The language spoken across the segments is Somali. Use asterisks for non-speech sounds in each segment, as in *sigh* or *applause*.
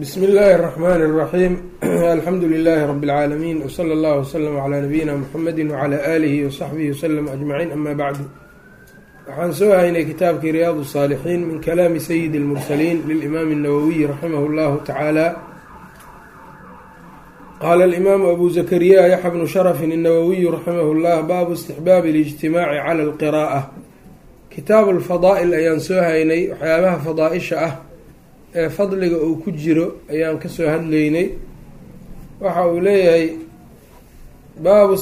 bsmi illaahi الرحmn الرaxيim alxamdu لilaahi rb اlcaalamiin wslى اllah wslm عlى nabiyina mxamedi wعlى alihi وsaxbihi wslm aجmaciin ama bacdu waxaan soo haynay kitaabkii riyaad الصاalixiin min kalaami sayidi اlmursaliin lilimaami الnawowiy raximah اllahu tacaala qaala alimaamu abu zakariya yaxya bnu sharafin الnawowiyu raximah اllah baabu istixbaabi اlijtimaaci clى اlqiraءة kitaabu lfadaa'il ayaan soo haynay waxyaabaha fadaa-isha ah ee fadliga uu ku jiro ayaan ka soo hadlaynay. Waxa uu leeyahay baabu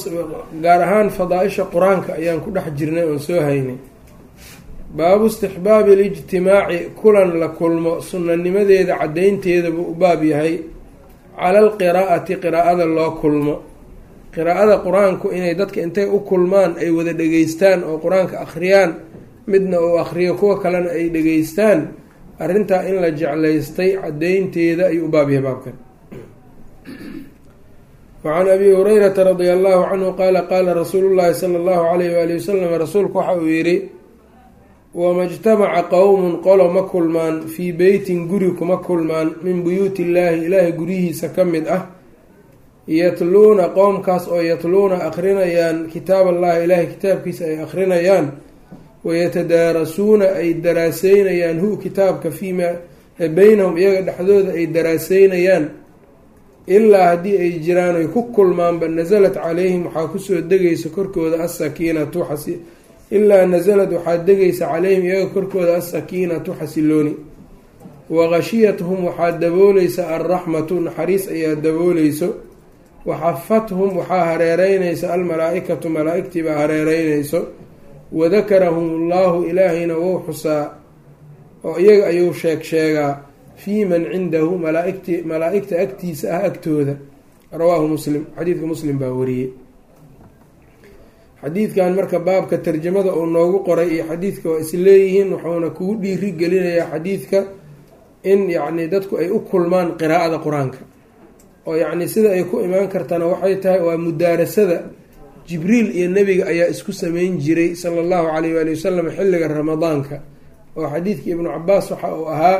gaar ahaan fadaa-isha qur'aanka ayaan ku dhex jirnay oon soo haynay. Baabu istixbaabi alijtimaaci kulan la kulmo sunanimadeeda caddaynteeda buu u baab yahay. Cala alqiraa'ati qiraa'ada loo kulmo. Qiraa'ada qur'aanku inay dadka intay u kulmaan ay wada dhegeystaan oo qur'aanka akhriyaan midna uu akhriyo kuwa kalena ay dhegeystaan arrintaa in la jeclaystay caddeynteeda ayuu u baab yahay baabkan wacan abi hurayrata radia allahu canhu qaala qaala rasuulu llahi sala allahu alayh waali wasalam rasuulku waxa uu yidhi wama ijtamaca qowmun qolo ma kulmaan fii beytin guri kuma kulmaan min buyuuti illaahi ilaahay guryihiisa ka mid ah yatluuna qowmkaas oo yatluuna akrinayaan kitaab allahi ilaahay kitaabkiisa ay akrinayaan wayatadaarasuuna ay daraaseynayaan hu kitaabka fiima beynahum iyaga dhexdooda ay daraaseynayaan ilaa haddii ay jiraan oy ku kulmaanba nasalat calayhim waxaa ku soo degaysa korkooda asakiinatu ilaa nasalad waxaa degaysa calayhim iyaga korkooda asakiinatu xasilooni waqashiyathum waxaa dabooleysa alraxmatu naxariis ayaa dabooleyso waxafathum waxaa hareereynaysa almalaa-ikatu malaa-igtii baa hareereynayso wadakarahum ullahu ilaahayna wou xusaa oo iyaga ayuu sheeg sheegaa fii man cindahu malaaigti malaa-igta agtiisa ah agtooda. Rawaahu muslim xadiidka muslim baa wariyey. Xadiidkan marka baabka tarjamada uu noogu qoray iyo xadiidka waa isleeyihiin wuxuuna kugu dhiiri gelinayaa xadiidka in yacni dadku ay u kulmaan qiraa'ada qur'aanka. Oo yacni sida ay ku imaan kartana waxay tahay waa mudaarasada jibriil iyo nebiga ayaa isku sameyn jiray sala allahu calayh waali wasalam xilliga ramadaanka. Oo xadiidkii ibnu cabaas waxa uu ahaa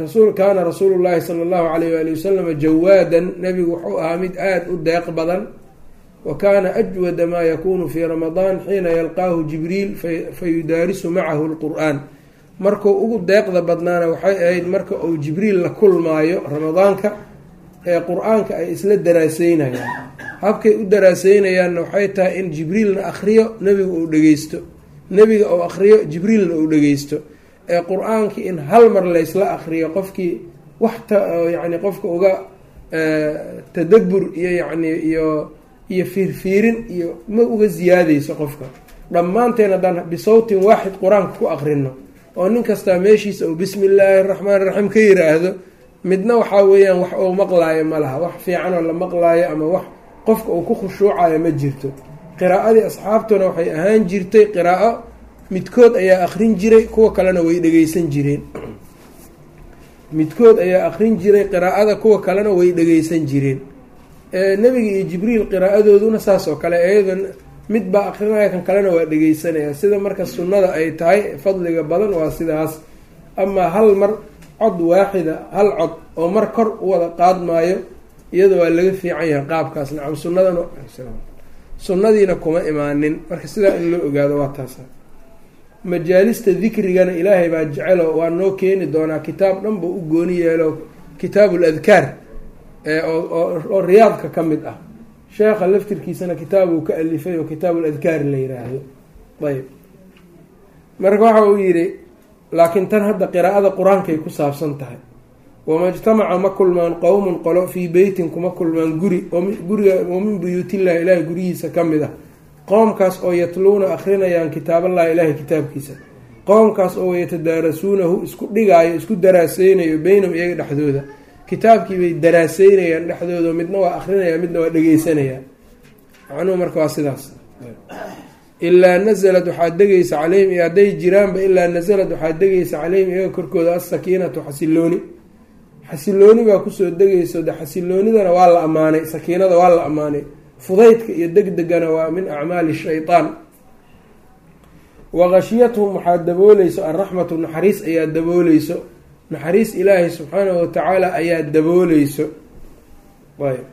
rasul kaana rasuulu llahi sala allahu calayh waali wasalam jawaadan. Nebigu wuxuu ahaa mid aada u deeq badan. Wa kaana ajwada maa yakuunu fii ramadaan xiina yalqaahu jibriil fayudaarisu macahu lqur-aan markuu ugu deeqda badnaana waxay ahayd marka uu jibriil la kulmaayo ramadaanka ee qur'aanka ay isla daraaseynayaan habkay u daraaseynayaanna waxay tahay in jibriilna akhriyo nebiga uu dhegeysto nebiga uu akhriyo jibriilna uu dhegeysto ee qur'aankii in hal mar laysla akhriyo qofkii wax yani qofka uga tadabur iyo yacni iyo iyo fiirfiirin iyo ma uga siyaadeyso qofka. Dhammaanteen haddaan bisawtin waaxid qur'aanka ku akrino oo nin kastaa meeshiisa uu bismi illaahi araxmaan iraxiim ka yiraahdo midna waxaa weeyaan wax uu maqlaayo ma laha. Wax fiicanoo la maqlaayo ama wax qofka uu ku khushuucayo ma jirto. Qiraa'adii asxaabtuna waxay ahaan jirtay qiraa'o midkood ayaa akrin jiray kuwa kalena way dhegeysan jireen. Midkood ayaa akrin jiray qiraa'ada kuwa kalena way dhegeysan jireen. Nebiga iyo jibriil qiraa'adooduna saas oo kale iyadan mid baa akrinaya kan kalena waa dhegeysanaya sida marka sunnada ay tahay fadliga badan waa sidaas. Amaa hal mar cod waaxida hal cod oo mar kor u wada qaadmaayo iyada waa laga fiican yahay qaabkaas nacam sunnadan sunnadiina kuma imaanin. Marka sidaa in loo ogaado waa taasa majaalista dikrigana ilaahay baa jecelo waa noo keeni doonaa kitaab dhan buu u gooni yeelo kitaabul adkaar oo riyaadka ka mid ah. Sheekha laftirkiisana kitaabuu ka alifay oo kitaabul adkaar la yiraahdo. Ayb marka waxa uu yidhi laakiin tan hadda qiraa'ada qur'aankay ku saabsan tahay wama ijtamaca ma kulmaan qowmun qolo fii beytin kuma kulmaan guri guriga wa min buyuutillahi ilaahay guryihiisa ka mid ah qoomkaas oo yatluuna akrinayaan kitaaballahi ilaahay kitaabkiisa qoomkaas oo yatadaarasuunahu isku dhigaayo isku daraaseynayo beynahum iyaga dhexdooda kitaabkii bay daraaseynayaan dhexdooda midna waa akrinaya midna waa dhegeysanayaan macnuhu marka waa sidaas ilaa nasalad waxaa degaysa caleyhim iyo hadday jiraanba ilaa nasalad waxaa degaysa caleyhim iyaga korkooda asakiinatu xasilooni xasilooni baa ku soo degayso de xasiloonidana waa la ammaanay sakiinada waa la ammaanay. Fudaydka iyo deg degana waa min acmaali shaytaan. Waqashiyatuhum waxaa dabooleyso alraxmatu naxariis ayaa dabooleyso naxariis ilaahay subxaanahu watacaala ayaa dabooleyso ayb.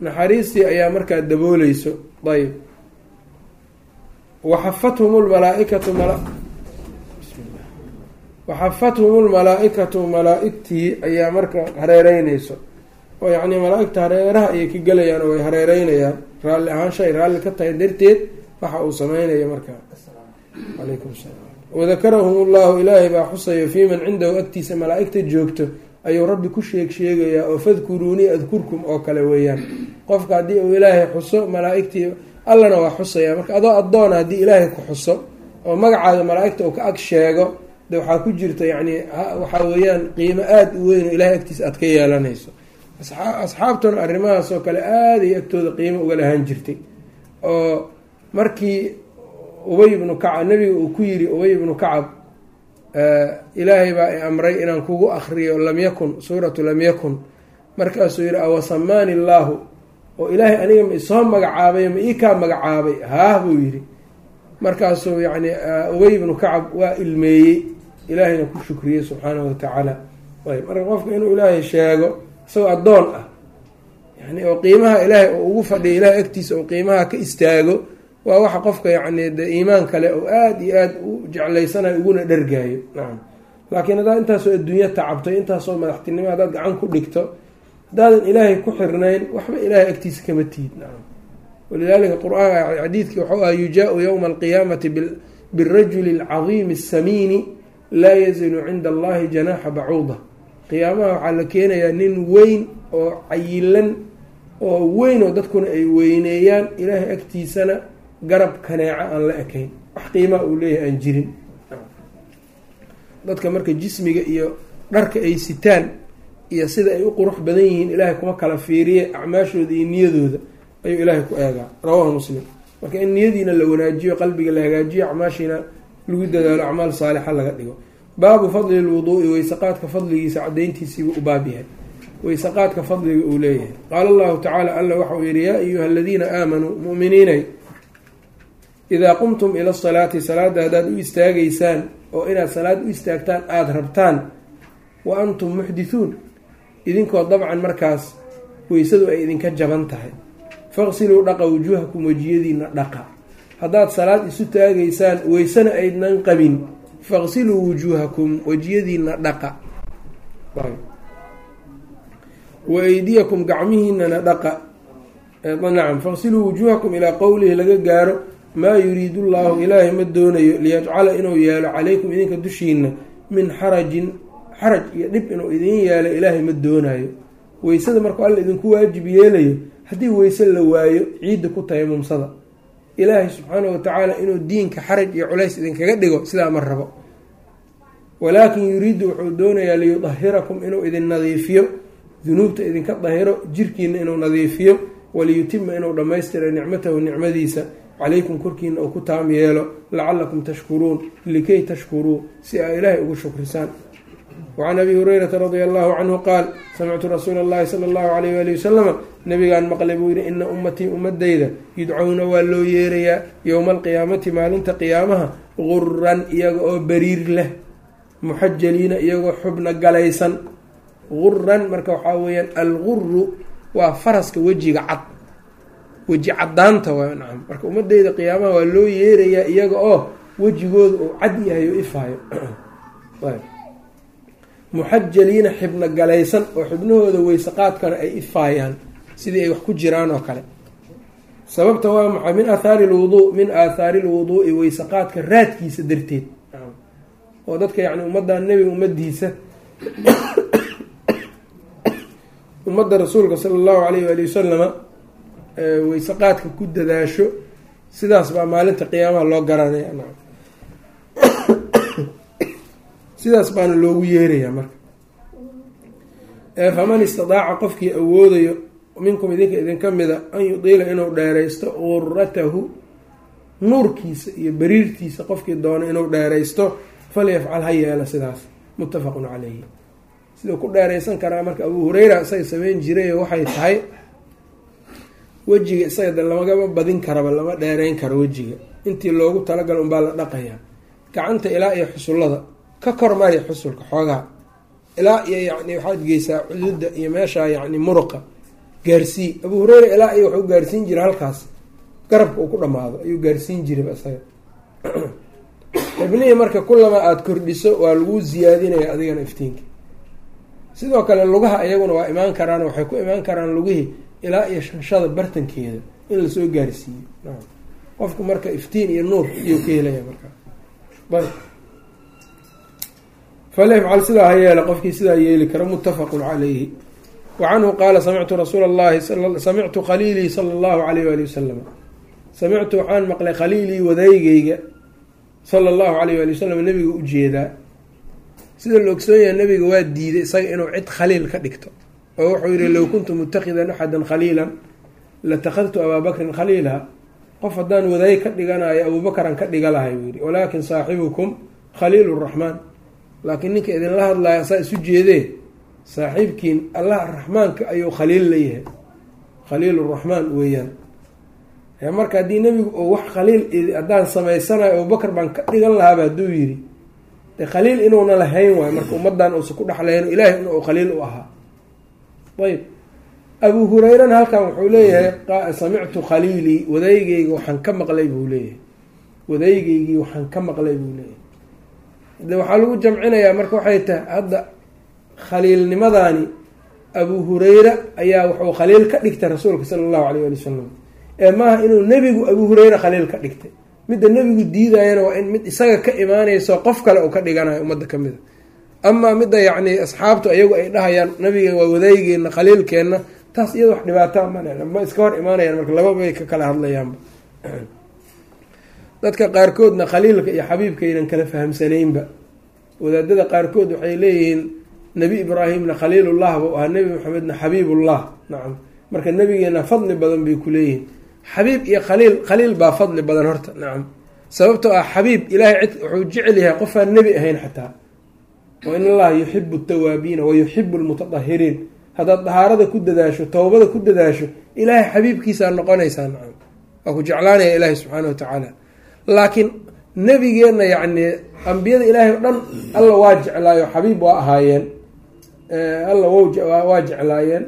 Naxariistii ayaa markaa dabooleyso ayb. Waxafathum lmalaaikatu waxafathum lmalaa-ikatu malaa-igtii ayaa marka hareereyneyso oo yacnii malaa-igta hareeraha ayay ka gelayaan oo way hareereynayaan raalli ahaan shay raalli ka tahay darteed waxa uu sameynaya markaa calaykum salaam wadakarahum ullahu ilaahay baa xusayo fii man cindahu agtiisa malaa-igta joogto ayuu rabbi ku sheeg sheegayaa oo fadkuruunii adkurkum oo kale weeyaan qofka haddii uu ilaahay xuso malaa-igtii allana waa xusaya marka adoo addoona haddii ilaahay ku xuso oo magacaaga malaa-igta uu ka ag sheego de waxaa ku jirta yacni waxaa weeyaan qiimo aada u weyn oo ilahay agtiisa aad ka yeelanayso. Asxaabtuna arrimahaas oo kale aaday agtooda qiimo uga lahaan jirtay. Oo markii ubay ibnu kacab nabiga uu ku yiri ubay ibnu kacab ilaahay baa i amray inaan kugu akriyo lam yakun suuratu lam yakun. Markaasuu yihi awasamaani illaahu oo ilaahay aniga ma isoo magacaabay ma ii kaa magacaabay? Haah buu yidhi. Markaasuu yacni ubay ibnu kacab waa ilmeeyey ilaahayna ku shukriyey subxaanahu watacaala ayb marka qofka inuu ilaahay sheego isagoo addoon ah yani oo qiimaha ilaahay oo ugu fadhiya ilahay agtiisa oo qiimaha ka istaago waa waxa qofka yacni de iimaan kale oo aada iyo aada u jeclaysanayo uguna dhergaayo nacam laakiin haddaad intaasoo adduunyo tacabto intaasoo madaxtinimo haddaad gacan ku dhigto haddaadan ilaahay ku xirnayn waxba ilaahay agtiisa kama tiid nacam walidaalika qur'aanka xadiidkii waxau aha yujaau yowma alqiyaamati birajuli alcadiimi asamiini laa yazilu cinda allahi janaaxa bacuuda. Qiyaamaha waxaa la keenayaa nin weyn oo cayilan oo weyn oo dadkuna ay weyneeyaan ilaahay agtiisana garab kaneeca aan la ekayn. Wax qiimaa uu leeyahay aan jirin. Dadka marka jismiga iyo dharka ay sitaan iyo sida ay u qurux badan yihiin ilaahay kuma kala fiiriye acmaashooda iyo niyadooda ayuu ilaahay ku eegaa. Rawahu muslim. Marka in niyadiina la wanaajiyo qalbiga la hagaajiyo acmaashiina lagu dadaalo acmaal saalixa laga dhigo. Baabu fadli lwuduui weysaqaadka fadligiisa cadayntiisiibuu u baab yahay. Weysaqaadka fadliga uu leeyahay. Qaala allahu tacaala alla waxauu yihi yaa ayuha aladiina aamanuu mu'miniinay idaa qumtum ila asalaati salaada haddaad u istaagaysaan oo inaad salaad u istaagtaan aada rabtaan wa antum muxdithuun. Idinkoo dabcan markaas weysadu ay idinka jaban tahay. Faqsiluu dhaqa wujuuhakum wejiyadiina dhaqa haddaad salaad isu taagaysaan weysana aydnan qabin faqsiluu wujuuhakum wejiyadiina dhaqa. Wa eydiyakum gacmihiinana dhaqa. Nacam faqsiluu wujuuhakum ilaa qowlihi laga gaaro maa yuriidu llaahu ilaahay ma doonayo liyajcala inuu yeelo calaykum idinka dushiina min xarajin xaraj iyo dhib inuu idin yeelo ilaahay ma doonayo weysada markuu alla idinku waajib yeelayo haddii weyse la waayo ciidda ku tayamumsada ilaahay subxaanahu watacaala inuu diinka xaraj iyo culays idinkaga dhigo sidaa ma rabo. Walaakin yuriidu wuxuu doonayaa liyudahirakum inuu idin nadiifiyo dunuubta idinka dahiro jirkiina inuu nadiifiyo waliyutima inuu dhammaystiro nicmatahu nicmadiisa. Calaykum korkiina uu ku taam yeelo lacalakum tashkuruun likay tashkuruu si aa ilaahay ugu shukrisaan wacan abi hurayrata radia allahu canhu qaal samictu rasuula allahi sala allahu alayh waali wasalama nabigaan maqlay buu yihi ina ummatii ummadayda yudcowna waa loo yeerayaa yowma alqiyaamati maalinta qiyaamaha guran iyaga oo bariir leh muxajaliina iyagoo xubna galaysan guran marka waxaa weeyaan alguru waa faraska wejiga cad weji cadaanta waa nacam marka ummadeyda qiyaamaha waa loo yeerayaa iyaga oo wejigooda uu cad yahay oo ifaayo muxajaliina xibna galaysan oo xibnahooda weysaqaadkana ay ifaayaan sidii ay wax ku jiraan oo kale. Sababta waa maxay min aathaari lwuduu min aathaari lwuduui weysaqaadka raadkiisa darteed. Oo dadka yacni ummaddan nebiga ummadiisa ummadda rasuulka sala allahu alayh waali wasalama weysaqaadka ku dadaasho sidaas baa maalinta qiyaamaha loo garanaya nacam sidaas baana loogu yeerayaa marka. Faman istidaaca qofkii awoodayo minkum idinka idinka mida an yudiila inuu dheeraysto guratahu nuurkiisa iyo bariirtiisa qofkii doono inuu dheeraysto falyafcal ha yeela sidaas. Muttafaqun caleyhi siduu ku dheeraysan karaa marka abuu hureyra isaga sameyn jiray waxay tahay wejiga isaga de lamagaba badin karaba lama dheereyn karo wejiga. Intii loogu talagalo unbaa la dhaqayaa. Gacanta ilaa iyo xusullada ka kormari xusulka xoogaha ilaa iyo yani waxaad geysaa cududa iyo meesha yani muruqa gaarsii abu hureyra ilaa iyo wuxuu gaarsiin jiray halkaas. Garabka uu ku dhamaado ayuu gaarsiin jiray isaga. *clears throat* Xibnihii marka kulama aada kordhiso waa lagu ziyaadinaya adigana iftiinka. Sidoo kale lugaha iyaguna waa imaan karaan waxay ku imaan karaan lugihii ilaa iyo shanshada bartankeeda in la soo gaarsiiyo. Qofku marka iftiin iyo nuur iyuu ka helaya markaa ayb falifcal sidaa ha yeela qofkii sidaa yeeli kara muttafaqun calayhi wa canhu qaala samictu rasuula allahi samictu khaliilii sala allahu alayh waali wasalam samictu waxaan maqlay khaliilii wadaygeyga sala allahu alayh waali wasalam nabiga u jeedaa sida la ogsoon yahay nabiga waa diiday isaga inuu cid khaliil ka dhigto oo wuxuu yihi low kuntu mutakhidan axadan khaliilan latakhadtu abaa bakrin khaliila qof haddaan wadaay ka dhiganayo abuubakaran ka dhiga lahay buu yihi walaakin saaxibukum khaliil raxmaan laakiin ninka idinla hadlaya saa isu jeedee saaxiibkiin allah raxmaanka ayuu khaliil leeyahay khaliil raxmaan weeyaan. Marka haddii nebigu oo wax khaliil haddaan samaysanayo abubakar baan ka dhigan lahaaba hadduu yidhi de khaliil inuuna lahayn waayo marka ummadan uusa ku dhexlayn ilaahay in uu khaliil u ahaa. Ayb abu hureyrana halkan wuxuu leeyahay samictu khaliilii wadaygeyga waxaan ka maqlay buu leeyahay. Wadaygeygii waxaan ka maqlay buu leeyahay de waxaa lagu jamcinayaa marka waxay tahay hadda khaliilnimadani abu hureyra ayaa wuxuu khaliil ka dhigtay rasuulka sala allahu alayh ali wasalam ee maaha inuu nebigu abu hureyra khaliil ka dhigtay. Midda nebigu diidayana waa in mid isaga ka imaanayso qof kale uu ka dhiganayo ummadda ka mida. Amaa midda yacni asxaabtu iyagu ay dhahayaan nabiga waa wadaygeena khaliilkeenna taas iyada wax dhibaataa male ma iska hor imaanayaan marka lababay ka kala hadlayaanba *clears throat* dadka qaarkoodna khaliilka iyo xabiibkaynan kala fahamsanaynba. Wadaadada qaarkood waxay leeyihiin nebi ibraahimna khaliilullah buu ahaa nebi maxamedna xabiibullah. Nacam marka nebigeena fadli badan bay ku leeyihiin. Xabiib iyo khaliil khaliil baa fadli badan horta. Nacam sababtoo ah xabiib ilaahay wuxuu jecel yahay qofaan nebi ahayn xataa. Wa in allaha yuxibu tawaabiina wa yuxibu lmutatahiriin haddaad dahaarada ku dadaasho towbada ku dadaasho ilaahay xabiibkiisaa noqonaysaa. Nacam waa ku jeclaanaya ilaahay subxaana wa tacaala laakiin nebigeenna yacni ambiyada ilaahay o dhan alla waa jeclaayo xabiib waa ahaayeen alla waa jeclaayeen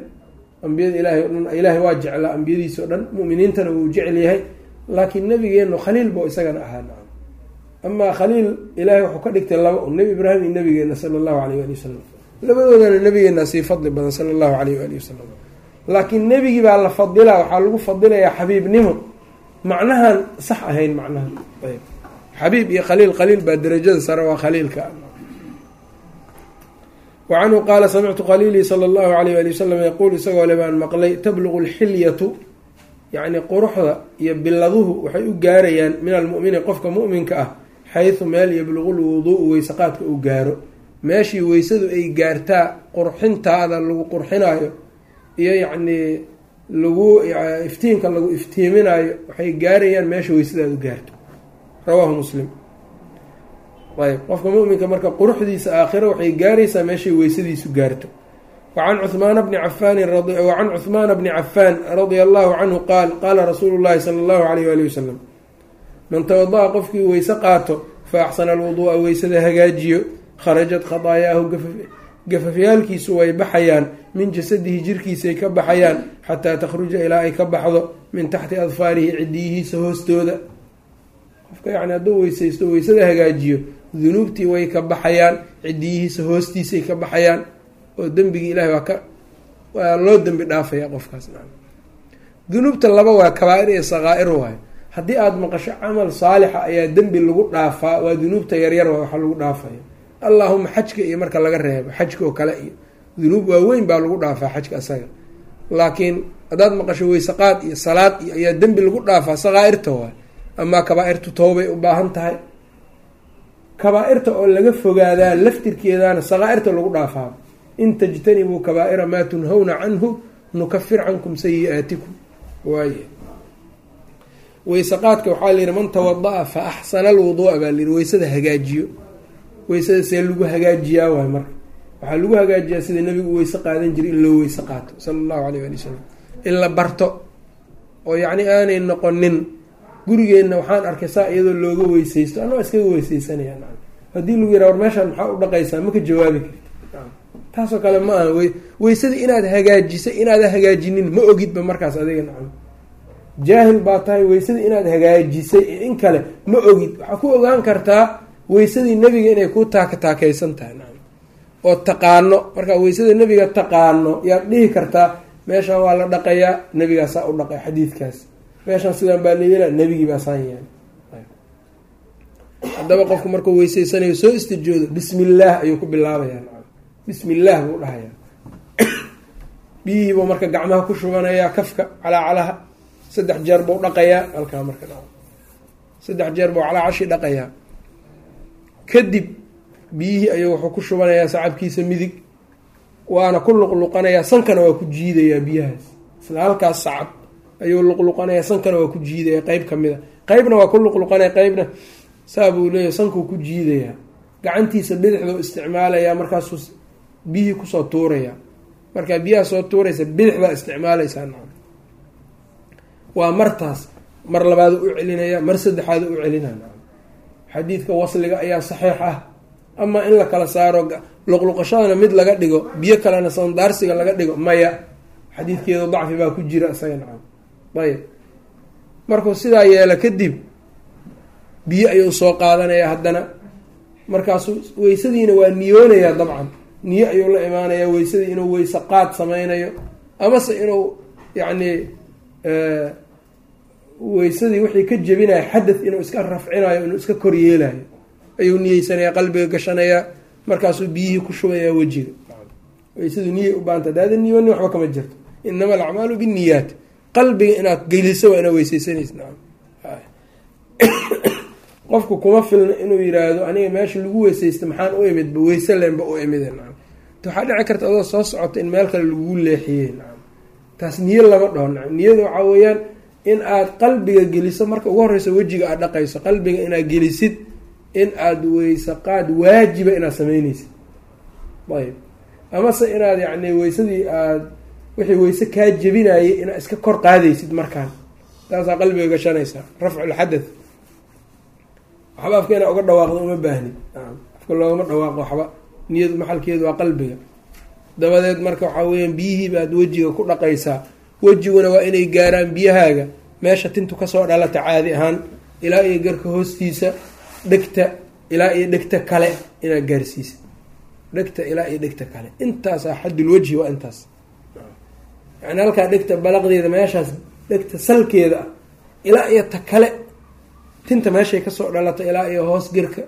ambiyada ilaahay o dhan ilaahay waa jeclaa ambiyadiisa o dhan muminiintana wuu jecel yahay laakiin nabigeenu khaliil buu isagana ahaa nacam amaa khaliil ilaahay wuxuu ka dhigtay laba un nebi ibraahim iyo nabigeena sala allahu alayh ali wasalam labadoodana nabigeena sii fadli badan sala allahu alayh ali wasalam laakiin nebigii baa la fadilaa waxaa lagu fadilayaa xabiibnimo macnahan sax ahayn macnahan. Ayb. Xabiib iyo khaliil khaliil baa derajada sare waa khaliilka wa canhu qaala samictu khaliilii sala allahu alayh ali wasalam yaquul isagoo le baan maqlay tabluqu lxilyatu yacni quruxda iyo biladuhu waxay u gaarayaan min almu'mini qofka mu'minka ah xaysu meel yabluqu lwuduu'u weysaqaadka uu gaaro. Meeshii weysadu ay gaartaa qurxintaada lagu qurxinaayo iyo yacnii lagu iftiinka lagu iftiiminaayo waxay gaarayaan meesha weysadaadu gaarto. Rawaahu muslim. Ayb qofka muminka marka quruxdiisa aakhiro waxay gaaraysaa meeshay weysadiisu gaarto. Wacan cuhmaana bni cafaanin wacan cuhmaana bni cafaan radia allahu canhu qaal qaala rasuulu llahi sala allahu alayh ali wasalam man tawada-a qofkii weyse qaato fa axsana alwuduu'a weysada hagaajiyo kharajat khadaayaahu gafafyaalkiisu way baxayaan min jasadihi jirkiisay ka baxayaan xataa takhruja ilaa ay ka baxdo min taxti adfaarihi cidiyihiisa hoostooda. Qofka yacni hadduu weysaysto weysada hagaajiyo dunuubtii way ka baxayaan cidiyihiisa hoostiisay ka baxayaan oo dembigii ilahay waa ka waa loo dembi dhaafaya qofkaas dunuubta laba waa kabaa-ir iyo saqaa-ir waayo haddii aada maqasho camal saalixa ayaa dembi lagu dhaafaa waa dunuubta yaryar waa waxa lagu dhaafaya allaahuma xajka iyo marka laga reebo xajka oo kale iyo dunuub waaweyn baa lagu dhaafaa xajka asaga. Laakiin haddaad maqasho weysaqaad iyo salaad iyo ayaa dembi lagu dhaafaa saqaa-irta waay amaa kabaa-irtu toobay u baahan tahay. Kabaa-irta oo laga fogaadaa laftirkeedaana saqaa-irta lagu dhaafaa. In tajtanibuu kabaa-ira maa tunhawna canhu nukafir cankum sayi-aatikum. Waay weysaqaadka waxaa layihi man tawada-a fa axsana alwuduu'a baa layihi weysada hagaajiyo weysada see lagu hagaajiyaa waay marka waxaa lagu hagaajiyaa sida nebigu weyse qaadan jiray in loo weyse qaato sala allahu alayh ali wasalam in la barto oo yacni aanay noqonin gurigeenna waxaan arkay saa iyadoo looga weysaysto. Anaa iskaga weysaysanaya haddii lagu yiraha war meeshaan maxaa u dhaqaysaa? Ma ka jawaabi karti taasoo kale ma aha wey weysadii inaad hagaajisay inaadan hagaajinin ma ogidba markaas adiga nacam jaahil baa tahay weysadii inaad hagaajisay in kale ma ogid. Waxaa ku ogaan kartaa weysadii nebiga inay ku taaka taakaysan tahay. Oo taqaano. Markaa weysada nebiga taqaano yaad dhihi kartaa meeshaan waa la dhaqayaa nebigaasaa u dhaqay xadiidkaas. Meeshaan sidaan baa layela nebigii baa saan yahay haddaba qofku markuu weyseysanayo soo istijoodo bismi illaah ayuu ku bilaabayaa. Bismi illaah buu dhahayaa. *coughs* Biyihiibuu marka gacmaha ku shubanayaa kafka calaacalaha saddex jeer buu dhaqayaa halkaa marka saddex jeer buu calaacashi dhaqayaa kadib biyihii ayuu wuxuu ku shubanayaa sacabkiisa midig waana ku luqluqanayaa sankana waa ku jiidayaa biyahaas. Isla halkaas sacab ayuu luqluqanayaa sankana waa ku jiidaya qeyb ka mid a qeybna waa ku luqluqanaya qeybna saa buu leeyahy sankuu ku jiidayaa. Gacantiisa bidixduu isticmaalayaa markaasuu biyihii ku soo tuurayaa. Markaa biyaha soo tuuraysa bidixdaa isticmaalaysaa nacam. Waa martaas mar labaad u celinaya mar saddexaad u celinaa xadiidka wasliga ayaa saxiix ah. Ama in la kala saaro luqluqashadana mid laga dhigo biyo kalena sandaarsiga laga dhigo maya. Xadiidkeedu dacfi baa ku jira isaga nacam. Ayb markuu sidaa yeela kadib biyo ayuu soo qaadanaya haddana. Markaasuu weysadiina waa niyoonayaa dabcan. Niyo ayuu la imaanayaa weysadii inuu weyse qaad sameynayo amase inuu yacni weysadii wixii ka jebinaya xadath inuu iska rafcinayo inuu iska koryeelayo ayuu niyeysanaya qalbiga gashanayaa markaasuu biyihii ku shubayaa wejiga weysadu niyay u baanta daada niyoni waxba kama jirto. Inama alacmaalu binniyaat. Qalbiga inaad geliso waa inaad weyseysanaysa *coughs* qofku kuma filna inuu yiraahdo aniga meesha lagu weysaysta maxaan u imidba weyse lenba u imide nacam waxaa dhici karta adoo soo socota in meel kale lagu leexiyey nacam taas niyo lama dhaho nacam niyada waxaa weeyaan in aad qalbiga geliso marka ugu horeyso wejiga aad dhaqayso qalbiga inaad gelisid in aada weyse qaad waajiba inaad sameyneysid ayb amase inaad yacni weysadii aad wixii weyse kaa jebinayay inaad iska kor qaadaysid markaan. Taasaa qalbiga gashanaysaa. Rafculxadath waxba afka inaa uga dhawaaqdo uma baahni afka loogama dhawaaqo waxba. Niyadu maxalkeedu waa qalbiga. Dabadeed marka waxaa weyaan biyihii baad wejiga ku dhaqaysaa wejiguna waa inay gaaraan biyahaaga. Meesha tintu ka soo dhalata caadi ahaan ilaa iyo garka hoostiisa dhegta ilaa iyo dhegta kale inaad gaarsiisa. Dhegta ilaa iyo dhegta kale. Intaasaa xaddul wejhi waa intaas. Yani halkaa dhegta balaqdeeda meeshaas dhegta salkeeda ah ilaa iyo ta kale tinta meeshay ka soo dhalato ilaa iyo hoos gerka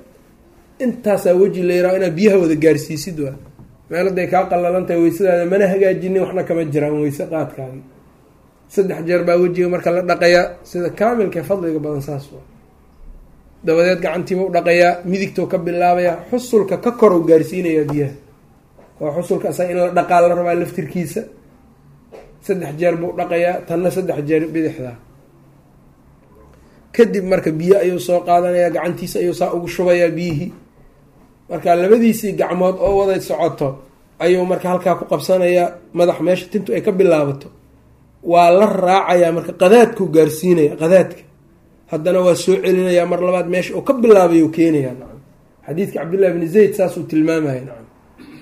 intaasaa weji la yiraha inaad biyaha wada gaarsiisid waa. Meel haday kaa qallalan tahay weysadaada mana hagaajinin waxna kama jiraan weyse qaadkaagi saddex jeer baa wejiga marka la dhaqayaa sida kaamilka fadliga badan saas waa. Dabadeed gacantiiba u dhaqayaa midigtou ka bilaabayaa xusulka ka kor u gaarsiinayaa biyaha. Oo xusulka asaga in la dhaqaa la rabaa laftirkiisa. Saddex jeer buu dhaqayaa tanna saddex jeer bidixdaa. Kadib marka biyo ayuu soo qaadanayaa gacantiisa ayuu saa ugu shubayaa biyihii marka labadiisii gacmood oo wada socoto ayuu marka halkaa ku qabsanayaa madax meesha tintu ay ka bilaabato waa la raacayaa marka qadaadkuu gaarsiinaya qadaadka. Haddana waa soo celinayaa mar labaad meesha uu ka bilaabay keenayaa nacam. Xadiidka cabdillahi bni zayd saasuu tilmaamaya nacam.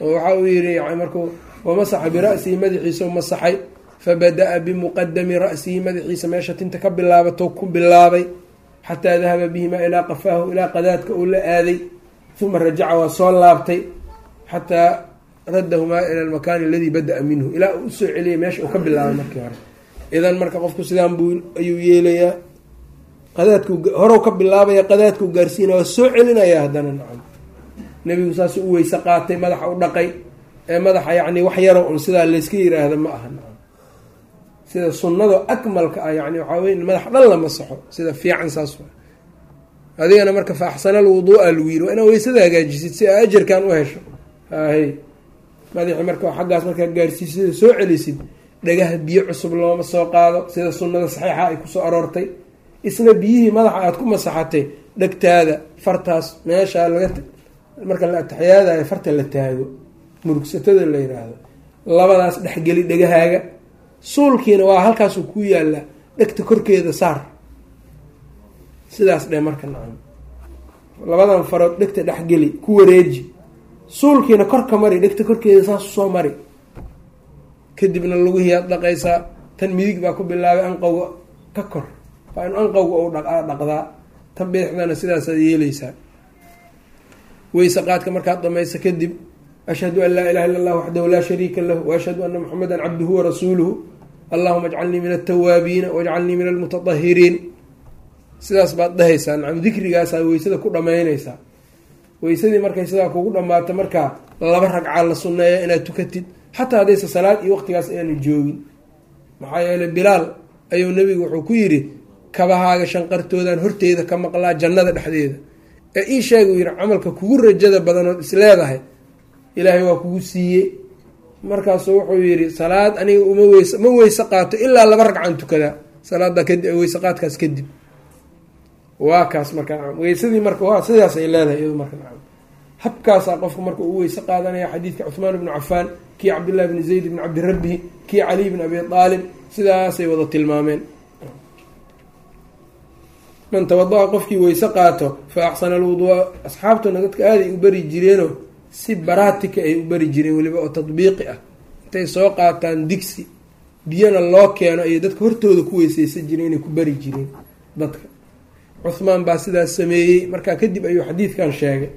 Oo waxa uu yihi yani markuu wamasaxa bira'sihi madaxiisa u masaxay fabada-a bimuqadami ra'sihi madaxiisa meesha tinta ka bilaabato ku bilaabay xataa dahaba bihimaa ilaa qafaahu ilaa qadaadka uu la aaday uma rajaca waa soo laabtay xataa raddahumaa ila almakaani aladii bada-a minhu ilaa uu u soo celiyay meesha uu ka bilaabay markii hore idan marka qofku sidaan buu ayuu yeelayaa. Qadaadku horow ka bilaabaya qadaadkuu gaarsiina waa soo celinaya haddana nacam. Nebigu saasuu u weyse qaatay madaxa u dhaqay ee madaxa yacni wax yaro un sidaa layska yiraahda ma aha nacam. Sida sunnada akmalka ah yani waxaa wey madax dhan la masaxo sida fiican saas adigana marka fa axsana alwuduua lagu yiri waa inaa weysada hagaajisid si aa ajarkan u hesho. Hahay madaxi marka xaggaas markaa gaarsiisid soo celisid dhagaha biyo cusub looma soo qaado sida sunnada saxiixa ay ku soo aroortay. Isna biyihii madaxa aada ku masaxatay dhegtaada fartaas meeshaa laga marka la ataxiyaadayo farta la taago. Murugsatada la yiraahdo. Labadaas dhexgeli dhegahaaga. Suulkiina waa halkaasuu ku yaallaa. Dhegta korkeeda saar. Sidaas dhe marka nacam. Labadan farood dhegta dhexgeli ku wareeji. Suulkiina korka mari dhegta korkeeda saas soo mari kadibna lugihiiaad dhaqaysaa tan midig baa ku bilaabay anqowga. Ka kor waa in anqowga ou dhaqdaa. Tan bidixdana sidaasaad yeeleysaa weyse qaadka markaad dhamayso kadib ashhadu an laa ilaha illa allah waxdahu laa shariika lahu waashhadu ana muxamedan cabduhu warasuuluhu allahuma ajcalnii min altawaabiina wajcalnii min almutatahiriin sidaas baad dhahaysaa nacam dikrigaasaa weysada ku dhamaynaysaa. Weysadii markay sidaa kugu dhammaato markaa laba ragcaa la sunneeya inaad tukatid xataa haddaysa salaad iyo waqtigaas aanu joogin maxaa yeeley bilaal ayuu nebigu wuxuu ku yidhi kabahaaga shanqartoodan horteeda ka maqlaa jannada dhexdeeda. Ee ii sheega uu camalka kugu rajada badanood is leedahay ilaahay waa kugu siiyey. Markaasuu wuxuu yidhi salaad aniga uma weys ma weyse qaato ilaa laba ragcan tukadaa salaada kadib weyse qaadkaas kadib. Waa kaas marka weysadii marka waa sidaas ay leedahay iyado marka habkaasaa qofku marka uu weyse qaadanaya xadiidka cuhmaan ibnu cafaan kii cabdillahi bni zayd bni cabdirabbihi kii caliy bni abi aalib sidaasay wada tilmaameen. Man tawada-a qofkii weyse qaato fa axsana alwudua. Asxaabtuna dadka aaday u bari jireenoo si baraatika ay u bari jireen weliba oo tadbiiqi ah. Intay soo qaataan digsi biyana loo keeno ayay dadka hortooda ku weyseysan jireen inay ku bari jireen dadka. Cuhmaan baa sidaas sameeyey. Markaa kadib ayuu xadiidkan sheegay.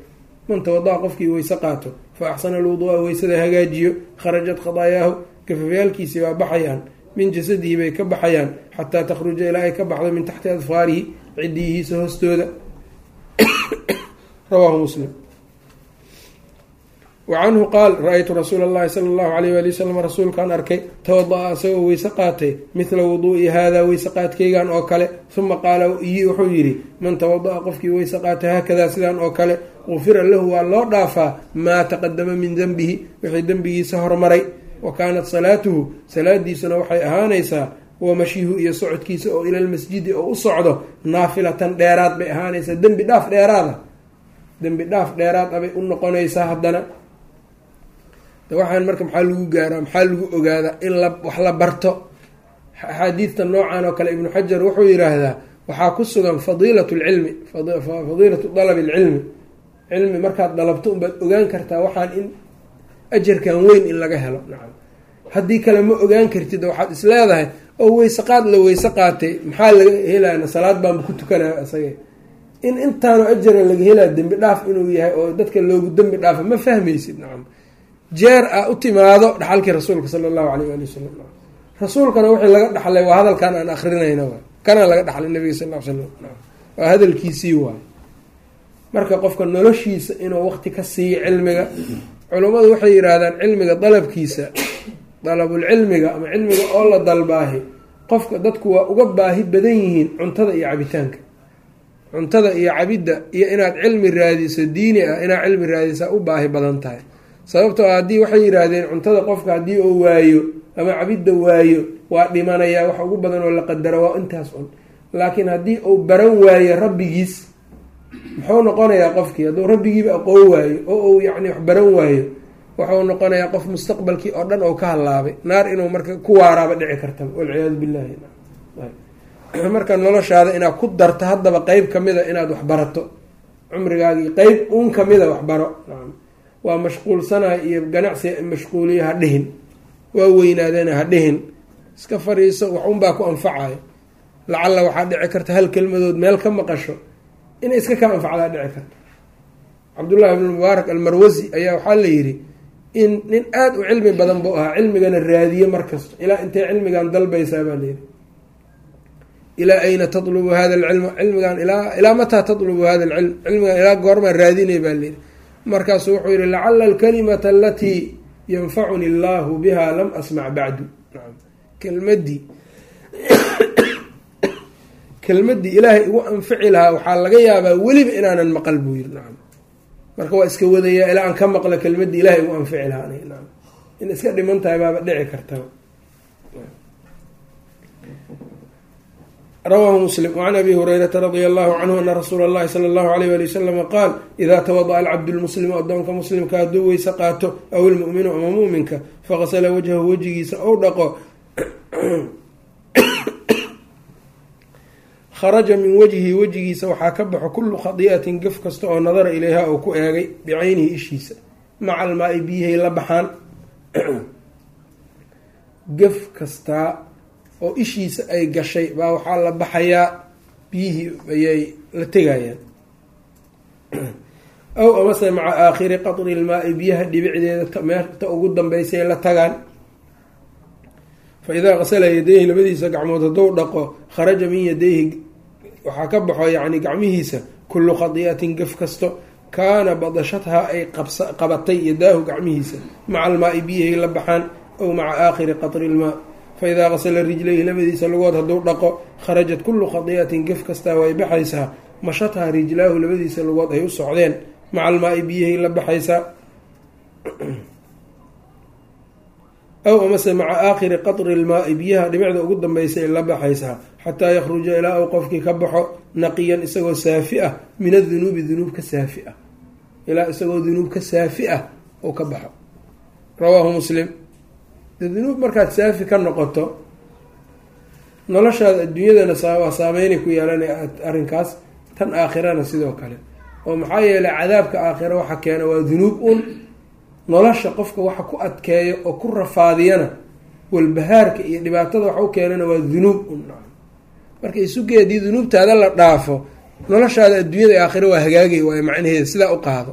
Man tawada-a qofkii weyse qaato fa axsana alwudua weysada hagaajiyo kharajat khadaayaahu gafafyaalkiisii waa baxayaan min jasadihi bay ka baxayaan xataa takhruja ilaa ay ka baxdo min taxti adfaarihi cidiyihiisa hoostooda *coughs* rawaahu muslim wa canhu qaal ra'aytu rasuula allahi sala allahu alayh waali wasalam rasuulkaan arkay tawada-a isagoo weyse qaatay mithla wuduu'i haadaa weyse qaadkeygan oo kale uma qaala iyi wuxuu yidhi man tawada-a qofkii weyse qaatay haakadaa sidaan oo kale gufira lahu waa loo dhaafaa maa taqadama min denbihi wixii dembigiisa hormaray wa kaanat salaatuhu salaadiisuna waxay ahaanaysaa wa mashyihu iyo socodkiisa oo ilalmasjidi oo u socdo naafilatan dheeraad bay ahaanaysaa dembi dhaaf dheeraada dembi dhaaf dheeraad abay u noqonaysaa haddana waxaan marka maxaa lagu gaaraa maxaa lagu ogaadaa in la wax la barto? Axaadiidta noocan oo kale ibnu xajar wuxuu yiraahdaa waxaa ku sugan fadiilat lcilmi fadiilatu dalabi alcilmi cilmi markaad dalabto unbaad ogaan kartaa waxaan in ajarkan weyn in laga helo. Nacam haddii kale ma ogaan kartid waxaad is leedahay oo weyse qaad la weyse qaatay maxaa laga helana salaad baanba ku tukanaya isaga in intaanu ajara laga helaa dembi dhaaf inuu yahay oo dadka loogu dembi dhaafo ma fahmaysid? Nacam jeer a u timaado dhaxalkii rasuulka sala allahu alayh ali wasalam rasuulkana wixii laga dhaxlay waa hadalkan aan akrinayna waay. Kanaa laga dhaxlay nabiga sal l slam waa hadalkiisii waay. Marka qofka noloshiisa inuu waqti ka siiyo cilmiga culummadu waxay yidhaahdaan cilmiga dalabkiisa dalabulcilmiga ama cilmiga oo la dalbaahi. Qofka dadku waa uga baahi badan yihiin cuntada iyo cabitaanka. Cuntada iyo cabidda iyo inaad cilmi raadiso diini ah inaad cilmi raadisaa u baahi badan tahay sababtoo haddii waxay yidhaahdeen cuntada qofka haddii uu waayo ama cabidda waayo waa dhimanayaa wax ugu badan oo la qadaro waa intaas un laakiin haddii uu baran waayo rabbigiis muxuu noqonayaa qofkii hadduu rabbigiiba aqoon waayo oo uu yacni wax baran waayo wuxuu noqonayaa qof mustaqbalkii oo dhan oo ka hallaabay. Naar inuu marka ku waaraaba dhici karta walciyaadu billahi *clears throat* marka noloshaada inaad ku darto haddaba qeyb kamida inaad wax barato cumrigaagii qeyb uun kamida waxbaro waa mashquulsanaha iyo ganacsi mashquuliyo ha dhihin waa weynaadana ha dhihin. Iska fariiso wax unbaa ku anfacayo lacalla waxaa dhici karta hal kelmadood meel ka maqasho inay iska kaa anfacdaa dhici karta. Cabdullahi bn mubaarak almarwasi ayaa waxaa la yidhi in nin aada u cilmi badan buu ahaa cilmigana raadiye markasta ilaa intay cilmigan dalbaysaa baa layidhi ilaa ayna tatlubu hada alcilma cilmigan ilaa ilaa mataa tatlubu hada alcilm cilmigan ilaa goormaa raadinay baa layidhi markaasuu wuxuu yihi lacala alkalimata alatii yanfacuni allahu biha lam asmac bacdu. Kelmadii kelmadii *coughs* ilaahay igu anfici lahaa waxaa laga yaabaa weliba inaanan maqal buu yiri nacam marka waa iska wadayaa ilaa aan ka maqlo kelmadii ilahay igu anfici lahaa. In iska dhiman tahay baaba dhici kartaba rawaahu muslim wacan abi hurayrata radia allahu canhu ana rasuula allahi sala allahu alayh wali wasalama qaal idaa tawada-a alcabdu lmuslimu addoonka muslimka hadduu weyse qaato aw ilmu'minu ama muuminka faqasala wajhahu wejigiisa ou dhaqo kharaja min wajhi wejigiisa waxaa ka baxo kullu khadii'atin gef kasta oo nadara ilayha oo ku eegay bicaynihi ishiisa maca almaa-i biyihay la baxaan gef kastaa oo ishiisa ay gashay baa waxaa la baxayaa biyihii ayay la tegayaan *clears throat* aw amase maca aakhiri qatri ilmaa-i biyaha dhibicdeeda meeta ugu dambeysay la tagaan. Fa idaa qasala yadayhi labadiisa gacmood hadduu dhaqo kharaja min yadayhi waxaa ka baxo yacni gacmihiisa kullu khadii'atin gef kasto kaana badashathaa ay qabatay yadaahu gacmihiisa. Maca almaa-i biyahay la baxaan aw maca aakhiri qatri ilmaa fa idaa qasala rijlayhi labadiisa lugood hadduu dhaqo kharajat kullu khadii'atin gef kastaa way baxaysaa mashathaa rijlaahu labadiisa lugood ay u socdeen maca almaa-i biyahay la baxaysaa aw amase maca aakhiri qatri ilmaa-i biyaha dhibicda ugu dambaysa ay la baxaysaa xataa yakhruja ilaa uu qofkii ka baxo naqiyan isagoo saafi ah min adunuubi dunuub ka saafi ah ilaa isagoo dunuub ka saafi ah ou ka baxo rawaahu muslim de dunuub markaad saafi ka noqoto noloshaada adduunyadana waa saameynay ku yeelanaya arrinkaas tan aakhirana sidoo kale. Oo maxaa yeelay cadaabka aakhira waxa keena waa dunuub un nolosha qofka waxa ku adkeeyo oo ku rafaadiyana walbahaarka iyo dhibaatada waxa u keenana waa dunuub un marka isuge haddii dunuubtaada la dhaafo noloshaada adduunyada aakhira waa hagaagay waay macnaheeda sidaa u qaado.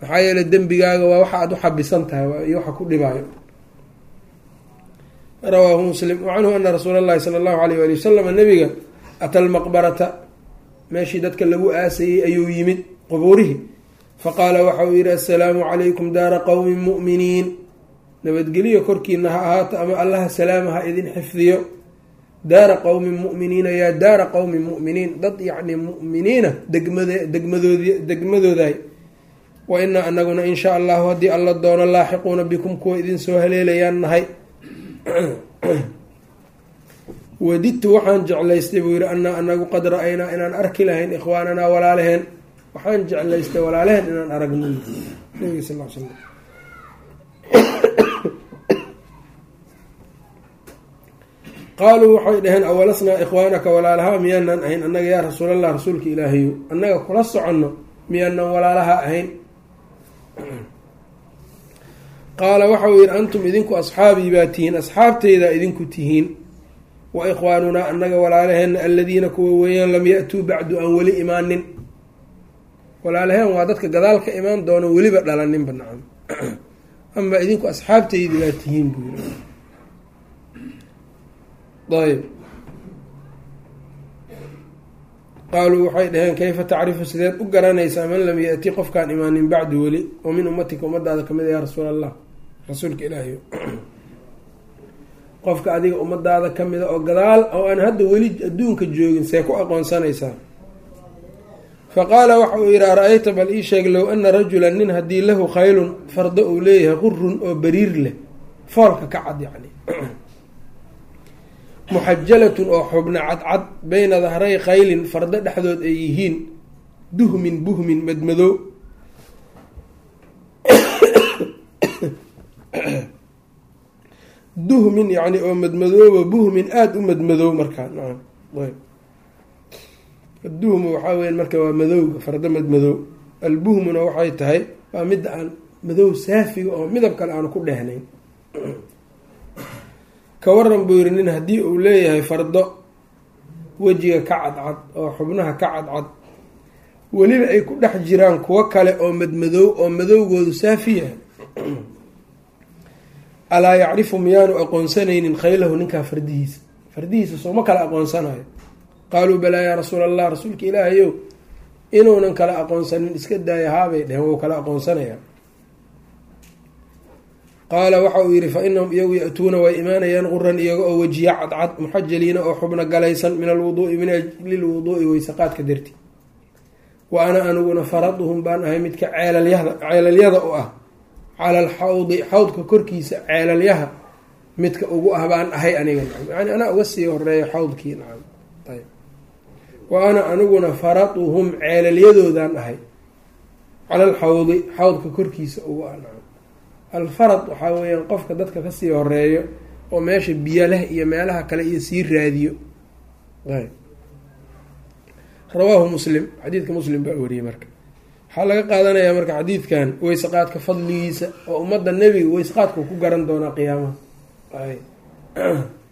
Maxaa yeelay dembigaaga waa waxa aada u xabisan tahay iyo waxa ku dhibaayo rawaahu muslim. Wacanhu ana rasuula allahi sala allahu alayh wali wasalam nabiga ata lmaqbarata meeshii dadka lagu aasayey ayuu yimid qubuurihii faqaala waxa uu yihi assalaamu calaykum daara qowmin mu'miniin. Nabadgelyo korkiina ha ahaato ama allaha salaama ha idin xifdiyo. Daara qowmin mu'miniina yaa daara qowmin mu'miniin dad yacni mu'miniina degmade degmadood degmadooday wa inaa anaguna in shaa allahu haddii alla doono laaxiquuna bikum kuwa idin soo haleelayaan nahay *coughs* wadidtu waxaan jeclaystay buu yihi anaa anagu qad ra'aynaa inaan arki lahayn ikhwaananaa walaalaheen waxaan jeclaystay walaalaheen inaan aragno. Nabiga sal l slam qaaluu waxay dhaheen awalasnaa ikhwaanaka walaalaha miyaanan ahayn annaga yaa rasuulallah rasuulka ilaahayo annaga kula soconno miyaanan walaalaha ahayn qaala waxa uu yihi antum idinku asxaabii baa tihiin asxaabteydaa idinku tihiin. Wa ikhwaanunaa annaga walaalaheenna aladiina kuwa weeyaan lam ya-tuu bacdu aan weli imaanin. Walaalaheen waa dadka gadaal ka imaan doono weliba dhalaninba nacam. *clears throat* Amaa idinku asxaabteydi baa tihiin buu yiri ayb qaaluu waxay dhaheen kayfa tacrifu sideed u garanaysaa man lam ya-ti qofkaan imaanin bacdu weli? Oo min ummatika ummadaada ka mid a yaa rasuul allah rasuulka ilaahiy *clears throat* qofka adiga ummadaada kamida oo gadaal oo aan hadda weli adduunka joogin see ku aqoonsanaysaa fa qaala waxa uu yihi ara-ayta bal ii sheeg low ana rajulan nin haddii lahu khaylun fardo uu leeyahay qurun oo bariir leh foolka ka cad yacni. *clears throat* Muxajalatun oo xubna cadcad bayna dahray khaylin fardo dhexdood ay yihiin duhmin buhmin madmadow *clears throat* duhmin yacni oo madmadooba buhmin aada u madmadow markaa. Nacam waxaa weya marka waa madowga fardo madmadow. Albuhmuna waxay tahay waa midda aan madow saafiga oo midab kale aanu ku dhehnayn. *clears throat* Ka waran buu yihi nin haddii uu leeyahay fardo wejiga ka cadcad oo xubnaha ka cadcad weliba ay ku dhex jiraan kuwo kale oo madmadow oo madowgoodu saafi yahay *clears throat* alaa yacrifu miyaanu aqoonsanaynin khaylahu ninkaa fardihiisa. Fardihiisa sooma kala aqoonsanayo. Qaaluu balaa yaa rasuula allah rasuulka ilaahayow inuunan kala aqoonsanin iska daaya haabay dheheen wou kala aqoonsanayaa. Qaala waxa uu yihi fa inahum iyagu ya-tuuna way imaanayaan quran iyaga oo wejiya cadcad muxajaliina oo xubna galaysan min alwuduui min lilwuduui weysaqaadka darti. Wa ana aniguna faraduhum baan ahay midka ceelalyada ceelalyada u ah cala alxawdi xawdka korkiisa ceelalyaha midka ugu ah baan ahay aniga nacam yani anaa uga sii horeeyo xawdkii nacam ayb wa ana aniguna faraduhum ceelalyadoodaan ahay cala alxawdi xawdka korkiisa ugu ah nacam alfarad waxaa weeyaan qofka dadka ka sii horeeyo oo meesha biyo leh iyo meelaha kale iyo sii raadiyo ayb rawaahu muslim xadiidka muslim baa wariyey marka waxaa laga qaadanayaa marka xadiidkan weyseqaadka fadligiisa oo ummadda nebiga weyseqaadku ku garan doonaa qiyaamaha *clears throat*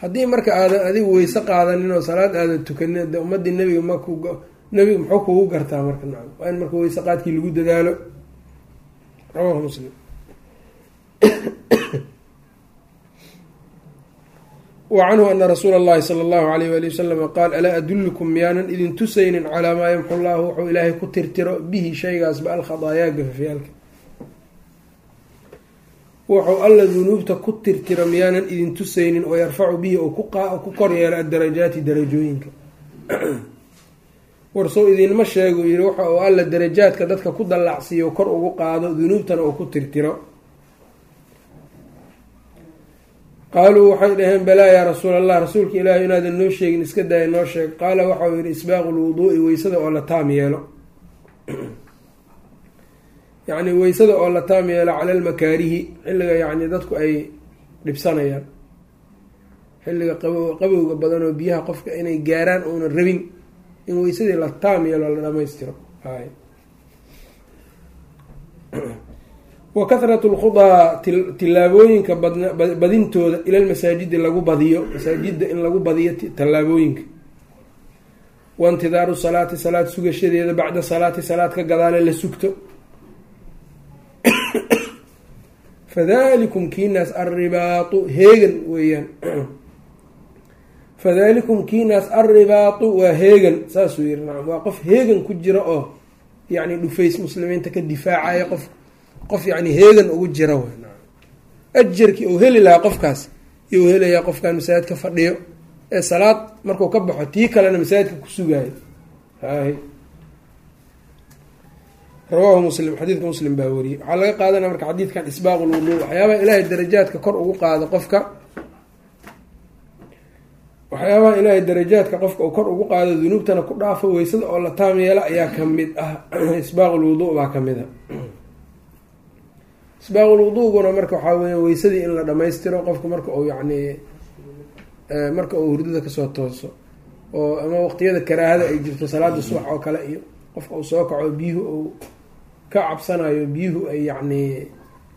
haddii marka aadan adigu weyse qaadanin oo salaad aadan tukanin de ummadii nebiga maku nebiga muxuu kugu gartaa marka? Nacam. Waa in marka weyse qaadkii lagu dadaalo. Rawahu muslim *clears throat* wa canhu ana rasuula اllahi sala allahu alayh wali wasalama qaal alaa adullukum miyaanan idin tusaynin calaa maa yamxu llahu wuxuu ilaahay ku tirtiro bihi shaygaasba alkhadaayaa gafafyaalka wuxuu alla dunuubta ku tirtiro miyaanan idin tusaynin oo yarfacu bihi oo ku kor yeelo adarajaati darajooyinka. Warsow idinma sheego yiri waxa uu alla darajaadka dadka ku dallacsiiyo kor ugu qaado dunuubtana uu ku tirtiro qaaluu waxay dhaheen balaa yaa rasuul allah rasuulka ilaahi inaadan noo sheegin iska daaya noo sheeg. Qaala waxau yihi isbaaqu lwuduu'i weysada oo la taam yeelo. *clears throat* Yacni weysada oo la taam yeelo cala almakaarihi xilliga yacni dadku ay dhibsanayaan. Xilliga qabo qabowga badan oo biyaha qofka inay gaaraan uunan rabin in weysadii la taam yeelo la dhamaystiro wa kathratu lkhudaa tillaabooyinka badintooda ila lmasaajidi lagu badiyo masaajida in lagu badiyo tallaabooyinka wa intidaaru salaati salaad sugashadeeda bacda salaati salaad ka gadaale la sugto. *coughs* Fadalikum kiinaas alribaatu heegan weeyaan. *coughs* Fadalikum kiinaas alribaatu waa heegan saasuu yihi nacam waa qof heegan ku jira oo yacni dhufays muslimiinta ka difaacaya qof qof yacni heegan ugu jira ajarkii uu heli lahaa qofkaas iyou helayaa qofkan masaajidka fadhiyo ee salaad markuu ka baxo tii kalena masaajidka ku sugaayo. Rawaahu muslim xadiidka muslim baa wariyey waxaa laga qaadanaya marka xadiidkan isbaaqu lwuduu waxyaabaha ilaahay darajaadka kor ugu qaado qofka. Waxyaabaha ilaahay darajaadka qofka uu kor ugu qaado dunuubtana ku dhaafo weysada oo la taam yeela ayaa ka mid ah. *clears throat* Isbaaqu lwuduu baa ka mid a *clears throat* isbaaqulwuduuguna marka waxaa weya weysadii in la dhamaystiro qofka marka uu yacni marka uu hurdada ka soo tooso oo ama waqtiyada karaahada ay jirto salaada subax oo kale iyo qofka uu soo kaco biyuhu uu ka cabsanayo biyuhu ay yacni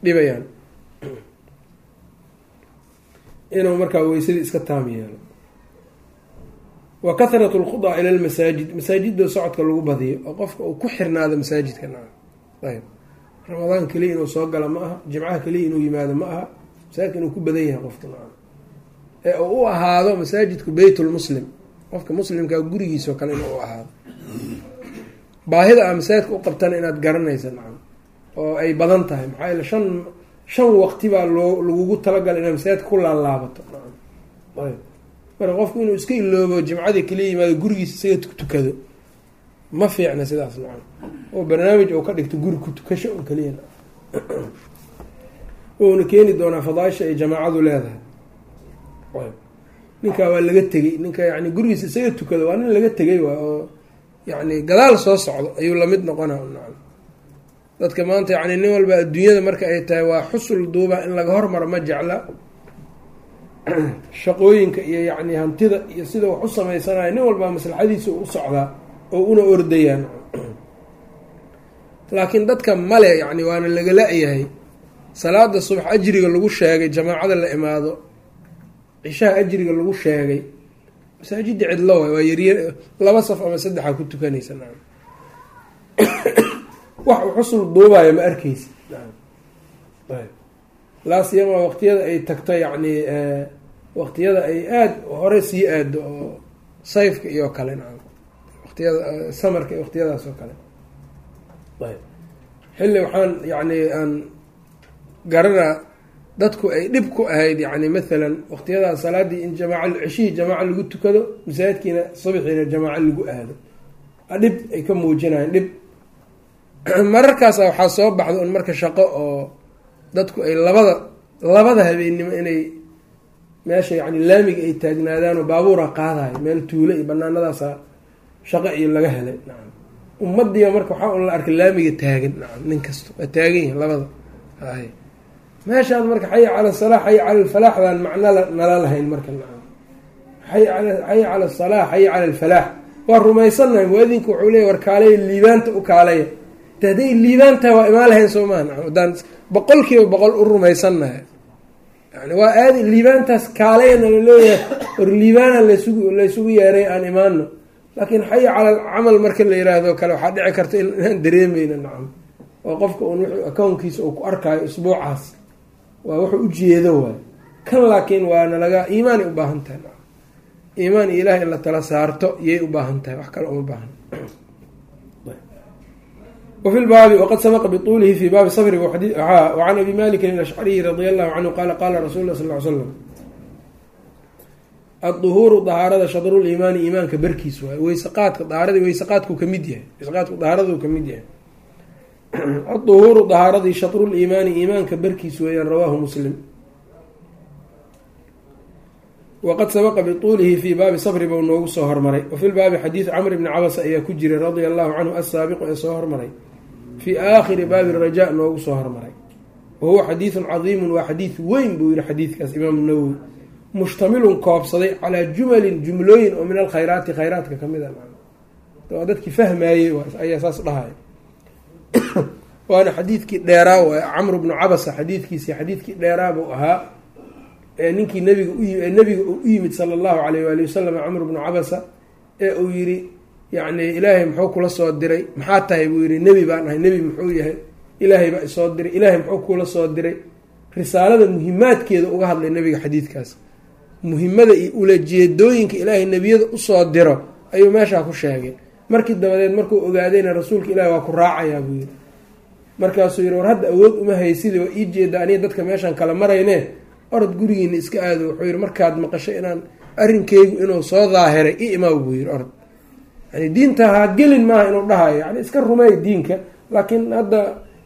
dhibayaan. Inuu markaa weysadii iska taam yeelo. Wa kathratu lkhudaa ila lmasaajid masaajidda socodka lagu badiyo oo qofka uu ku xirnaado masaajidka naca ayb ramadaan keliya inuu soo gala ma aha jimcaha keliya inuu yimaado ma aha masaajidka inuu ku badan yahay qofka naca ee uu u ahaado masaajidku beytulmuslim qofka muslimkaa gurigiisao kale inuu u ahaado. Baahida a masaajidka u qabtana inaad garanaysa nacam oo ay badan tahay. Maxaa yaele shan shan waqti baa loo lagugu talagalay inaad masaajidka ku laalaabato nacam. Ayb marka qofku inuu iska iloobo jimcadii kaliya yimaado gurigiisa isaga tukado ma fiicna sidaas nacam oo barnaamij oo ka dhigto guri ku tukasho un kaliya. *clears throat* Uuna keeni doonaa fadaaisha ay jamaacadu leedahay. Ninkaa waa laga tegey. Ninka yani gurigiisa isaga tukado waa nin laga tegay waa oo yani gadaal soo socdo ayuu la mid noqona nacam dadka maanta yani nin walba adduunyada marka ay tahay waa xusul duuba in laga hormaro ma jecla. *clears throat* Shaqooyinka iyo yacni hantida iyo sida wax u sameysanayo nin walbaa maslaxadiisa u socdaa oo una ordayaan. Laakiin dadka male yani waana laga la-yahay salaada subax ajriga lagu sheegay jamaacada la imaado cishaha ajriga lagu sheegay masaajida cidlo waay waa yaryar laba saf ama saddexa ku tukanaysa nacam wax u xusul duubayo ma arkeysa laasiyama waqtiyada ay tagto yacni waqtiyada ay aada hore sii aado oo sayfka iyo kale nacam waqtiyada samarka iyo waqtiyadaas oo kale. Ayb. Xilli waxaan yacni aan garanaa dadku ay dhib ku ahayd yani mathalan waqtiyadaas salaadii in jamaaca ceshihii jamaaca lagu tukado masaajidkiina subaxiina jamaaco lagu aado. Dhib ay ka muujinayeen dhib. *clears throat* Mararkaasa waxaa soo baxda un marka shaqo oo dadku ay labada labada habeennimo inay meesha yani laamiga ay taagnaadaan oo baabuura qaadayo meel tuulo iyo banaanadaasa shaqo iyo laga helay. Nacam ummadiiba marka waxaa un la arkay laamiga taagan. Nacam nin kasta waa taagan yahi labada. Hay meeshaan marka xay cala salaa xay cala alfalaaxdaan macno nala lahayn marka nacam xay xay cala asalaa xay cala alfalaax waa rumaysannahay muadinku wuxuu leeya war kaalaya liibaanta u kaalaya de hadday liibaantaha waa imaan lahayn soo maa haddaan boqol kiiba boqol u rumaysannahay yani waa aadi liibaantaas kaalayana la war liibaana laysugu laysugu yeeray aan imaano laakiin xaya cala camal marka la yiraahdo kale waxaa dhici karta inaan dareemeyna nacam. Oo qofka un wuxuu akownkiisa uu ku arkaayo usbuucaas waa wuxuu ujeedo waay. Kan laakiin waana laga iimaanay u baahan tahay nacam. Iimaan iyo ilaah in la tala saarto iyay u baahan tahay wax kale uma baahan. Wfi lbaabi fi baabi sabri wacan abi malikin alashcariyi radi allahu canhu qaala qaala rasul lah sal l slam aduhuuru dahaarada shadruliimaani iimaanka barkiis waay weyseqaadka dahaaradi weyseqaadku ka mid yahay weyseqaadku dahaaradu ka mid yahay. *clears throat* Aduhuuru dahaaradii shadruliimaani iimaanka barkiis weeyaan rawaahu muslim. Waqad sabaqa bituulihi fii baabi sabri buu noogu soo hormaray. Wafi lbaabi xadiidu camr bni cabasa ayaa ku jiray radia allahu canhu assaabiqu ee soo hormaray. Fii aakhiri baabi raja noogu soo hormaray. Wa huwa xadiidun cadiimun waa xadiid weyn buu yihi xadiidkaas imaamu nawowi mushtamilun koobsaday calaa jumalin jumlooyin oo min alkhayraati khayraadka ka mid a waa dadkii fahmaayey ayaa saas dhahaya *coughs* waana xadiidkii dheeraa waay camr bnu cabasa xadiidkiisi xadiidkii dheeraa buu ahaa. Ninkii nabiga u nabiga uu u yimid sala allahu alayh waali wasalam camr bnu cabasa ee uu yidhi yacni ilaahay muxuu kula soo diray maxaa tahay buu yihi nebi baan ahay nebi muxuu yahay ilaahay baa isoo diray ilaahay muxuu kula soo diray risaalada muhimaadkeeda uga hadlay nabiga xadiidkaas muhimada iyo ulajeedooyinka ilaahay nebiyada u soo diro ayuu meeshaa ku sheegay. Markii dabadeed markuu ogaadayna rasuulka ilahi waa ku raacayaa buu yidhi. Markaasuu yihi war hadda awood uma haysida waa ii jeeda aniga dadka meeshaan kala marayne? Orod gurigiina iska aado. Wuxuu yihi markaad maqasho inaan arrinkeygu inuu soo daahiray i imaaw buu yihi orod. Yani diinta ha gelin maaha inuu dhahayo. Yani iska rumeey diinka laakiin hadda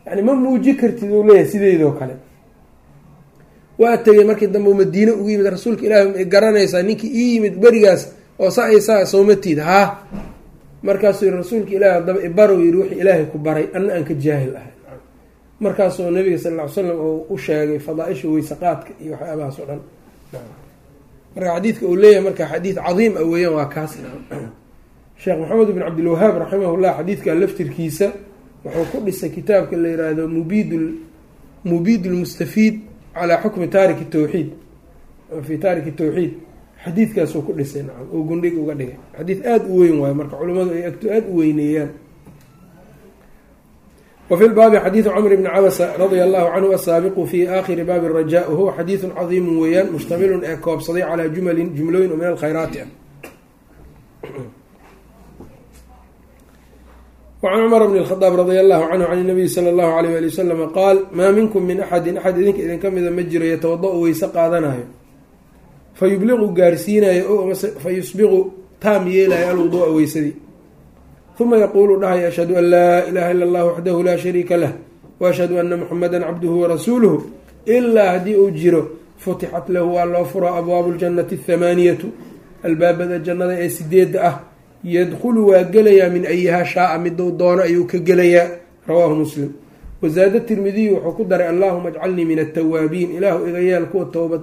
yani ma muuji kartid uu leeyahay sideydoo kale waa tegay markii dambe madiine ugu yimid rasuulka ilaahi ma garanaysaa ninkii ii yimid berigaas oo sa ay saa sawmatiid haa. Markaasuu yihi rasuulka ilaahi haddaba ibarow yihi wixii ilaahay ku baray anna aan ka jaahil ahay. Markaasuu nabiga sal ll ly slam uu u sheegay fadaaisha weysaqaadka iyo waxyaabahaas oo dhan. Marka xadiidka uu leeyahay marka xadiid cadiim a weeyaan waa kaas. Sheekh maxamed ibn cabdilwahaab raximahullah xadiidka laftirkiisa wuxuu ku dhisay kitaabka la yiraahdo mubid mubiid lmustafiid calaa xukmi taariki tawxiid fi taariki tawxiid xadiidkaasuu ku dhisay nacam oo gundhig uga dhigay. xadiid aada u weyn waayo marka culimmadu ay agto aada u weyneeyaan. wfi lbaabi xadiidu cmr bni cabasa radia allahu canhu asaabiqu fi aakhiri baabi raja wahuwa xadiidun cadiimu weeyaan mushtamilun ee koobsaday calaa jumalin jumlooyin oo min alkhayraati ah wacan cumar bn khadaab radia allahu canhu can nabiyi sala allahu alayh ali wasalama qaal maa minkum min axadin axad idinka idinka mida ma jiro yatawada-u weyse qaadanayo fa yubliqu gaarsiinayo fa yusbiqu taam yeelayo alwuduua weysadii uma yaquulu dhahay ashhadu an laa ilaha ila allah waxdahu laa shariika lah waashhadu ana muxamada cabduhu warasuuluhu ilaa haddii uu jiro futixat lahu waa loo furo abwaabu ljannati athamaaniyatu albaabada jannada ee sideedda ah yadkhulu waa gelayaa min ayihaa shaaa miduu doono ayuu ka gelayaa. Rawaahu muslim. Wazaada tirmidiyu wuxuu ku daray allahuma ajcalnii min altawaabiin ilaahu iga yeel kuwa towbad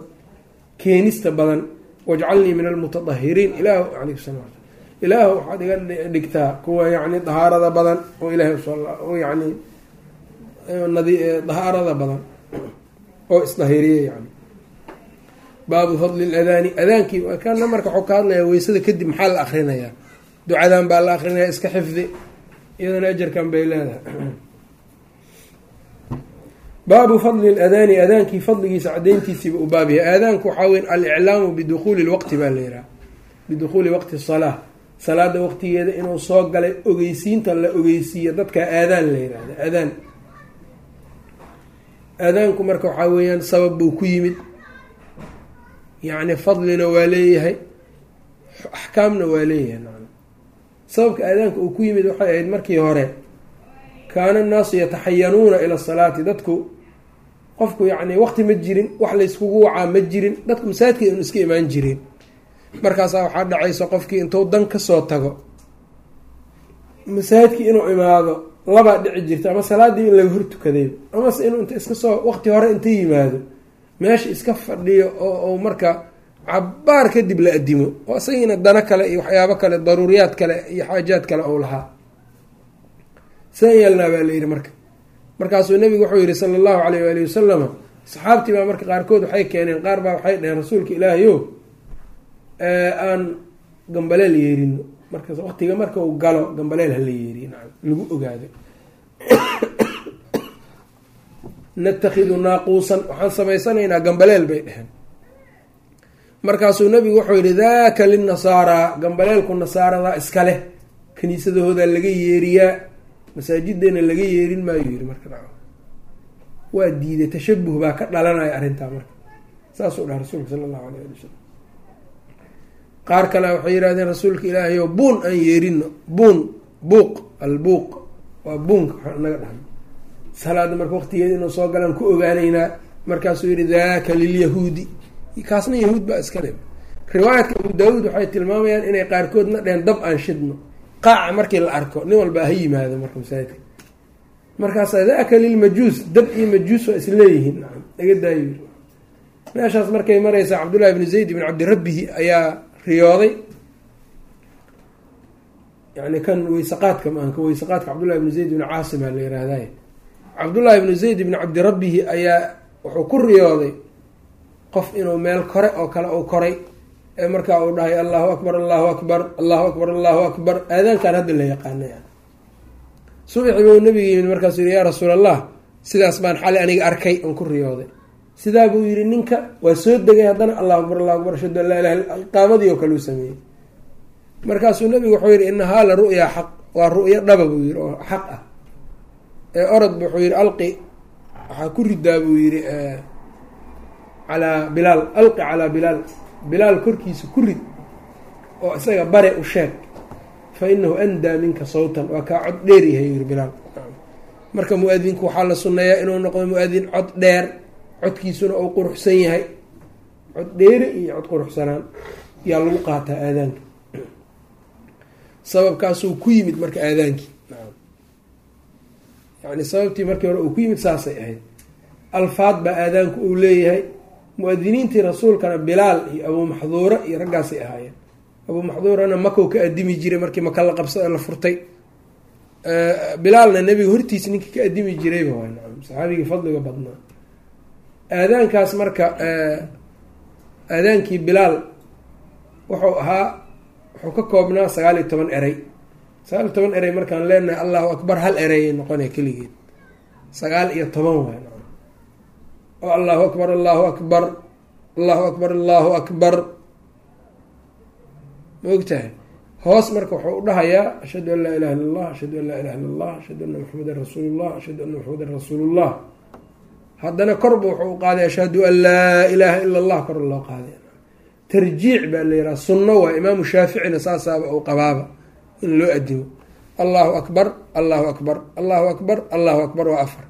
keenista badan. Wajcalnii min almutadahiriin ilah ilaahu waxaad iga dhigtaa kuwa yani dahaarada badan oo ilahay yani dahaarada badan *clears throat* oo isdahiriya yani baabu fadli ladaani adaankii kana marka waxuu ka hadlayaa weysada kadib maxaa la akrinayaa ducadan baa la akrinaya iska xifdi iyadana ajarkan bay leedahay. Baabu fadli ladaani adaankii fadligiisa cadeyntiisiiba u baab aadaanku waxaa weyn aliclaamu bidukuuli lwaqti baa la yihaha bidukuuli waqti salaa salaada waqtigeeda inuu soo galay ogeysiinta la ogeysiiyo dadka aadaan la yihahda aadaan aadaanku marka waxaa weeyaan sabab buu ku yimid. Yacni fadlina waa leeyahay axkaamna waa leeyahay sababka aadaanka uu ku yimid waxay ahayd markii hore kaana annaasu yataxayanuuna ila salaati dadku qofku yacni waqti ma jirin wax layskugu wacaa ma jirin dadku masaajidka inu iska imaan jireen markaasaa waxaa dhacaysa qofkii intuu dan ka soo tago. Masaajidkii inuu imaado labaa dhici jirta ama salaadii in laga hortukaday amase inuu inta iska soo waqti hore inta yimaado meesha iska fadhiyo oo marka cabaar kadib la adimo oo isagiina dano kale iyo waxyaabo kale daruuriyaad kale iyo xaajaad kale ou lahaa. San yeelnaa baa la yidhi marka. Markaasuu nabigu wuxuu yihi sala allahu alayh waali wasalama saxaabtii baa marka qaarkood waxay keeneen qaar baa waxay dhaheen rasuulka ilaahayo aan gambaleel yeerino marka waqtiga marka uu galo gambaleel hala yeeriyo nacam lagu ogaado. *coughs* Natakhidu naaquusan waxaan samaysanaynaa gambaleel bay dheheen markaasuu nabigu wuxuu yihi daaka linasaaraa gambaleelku nasaaradaa iska leh kaniisadahooda laga yeeriyaa masaajideena laga yeerin maayo yiri marka waa diiday tashabuh baa ka dhalanaya arrintaa marka. Saasuu dhaha rasuulka sala allahu alayh ali wasalam qaar kale waxay yidhahdeen rasuulka ilaahayo buun aan yeerino buun buuq albuuq waa buunka waxaan inaga dhahno. Salaada marka waqtigeeda inuu soo galaan ku ogaanaynaa markaasuu yihi daaka lilyahuudi kaasna yahuud baa iska le riwaayadka abu daawuud waxay tilmaamayaan inay qaarkoodna dheheen dab aan shidno. Qaaca markii la arko nin walba ha yimaado marka masaajidka. Markaasa daaka lilmajuus dab iyo majuus waa isleeyihiin naga daayo. Meeshaas markay mareysaa cabdullahi bni zayd ibn cabdirabbihi ayaa riyooday. Yani kan weysaqaadka maaha ka weysaqaadka cabdullahi bni zayd ibni caasim aa la yihahday cabdullaahi ibnu zayd ibni cabdirabbihi ayaa wuxuu ku riyooday qof inuu meel kore oo kale uu koray ee markaa uu dhahay allahu akbar allahu akbar allahu akbar allahu akbar aadaankan hadda la yaqaanay subaxi buu nabiga yimid markaasuu yihi yaa rasuul allah sidaas baan xalay aniga arkay oon ku riyooday sidaa buu yihi ninka waa soo degay haddana allahu akbar allahu akbar ashhadu an laa ilaha illa qaamadii oo kale uu sameeyey. Markaasuu nabigu wuxuu yihi inahaa la ru'yaa xaq waa ru'yo dhaba buu yihi oo xaq ah. Ee orod wuxuu yihi alqi waxaa ku ridaa buu yihi calaa bilaal alqi calaa bilaal. Bilaal korkiisa ku rid oo isaga bare u sheeg fa inahu andaa minka sawtan waa kaa cod dheer yahay yiri bilaal. Marka mu'adinku waxaa la sunneeyaa inuu noqdo mu'adin cod dheer codkiisuna uu quruxsan yahay. Cod dheere iyo cod quruxsanaan yaa lagu qaataa aadaanka. Sababkaasuu ku yimid marka aadaankii. Yani sababtii markii hore uu ku yimid saasay ahayd. Alfaad baa aadaanku uu leeyahay mu'adiniintii rasuulkana bilaal iyo abuu maxduura iyo raggaasay ahaayeen. Abuu maxduurana makow ka adimi jiray markii maka la qabsa la furtay. Bilaalna nebiga hortiisa ninkii ka adimi jirayba waa nacam saxaabigii fadliga badnaa. Aadaankaas marka aadaankii bilaal wuxuu ahaa wuxuu ka koobnaa sagaal iyo toban erey sagaal iyo toban erey markaan leenahay allahu akbar hal ereyay noqonaya keligeed sagaal iyo toban waay nacam oo allahu akbar allahu akbar allahu akbar allahu akbar. Ma ogtahay? Hoos marka wuxuu u dhahayaa ashhadu an laa ilaha illa allah ashhadu an laa ilaha illa allah ashhadu anna maxamedan rasuulullah ashhadu anna maxamedan rasuulullah haddana korba wuxuu u qaaday ashhadu an laa ilaaha ila allah kor loo qaaday. Tarjiic baa la yidhaha sunno waa imaamu shaaficina saasaaba uu qabaaba in loo adimo. Allahu akbar allahu akbar allahu akbar allahu akbar waa afar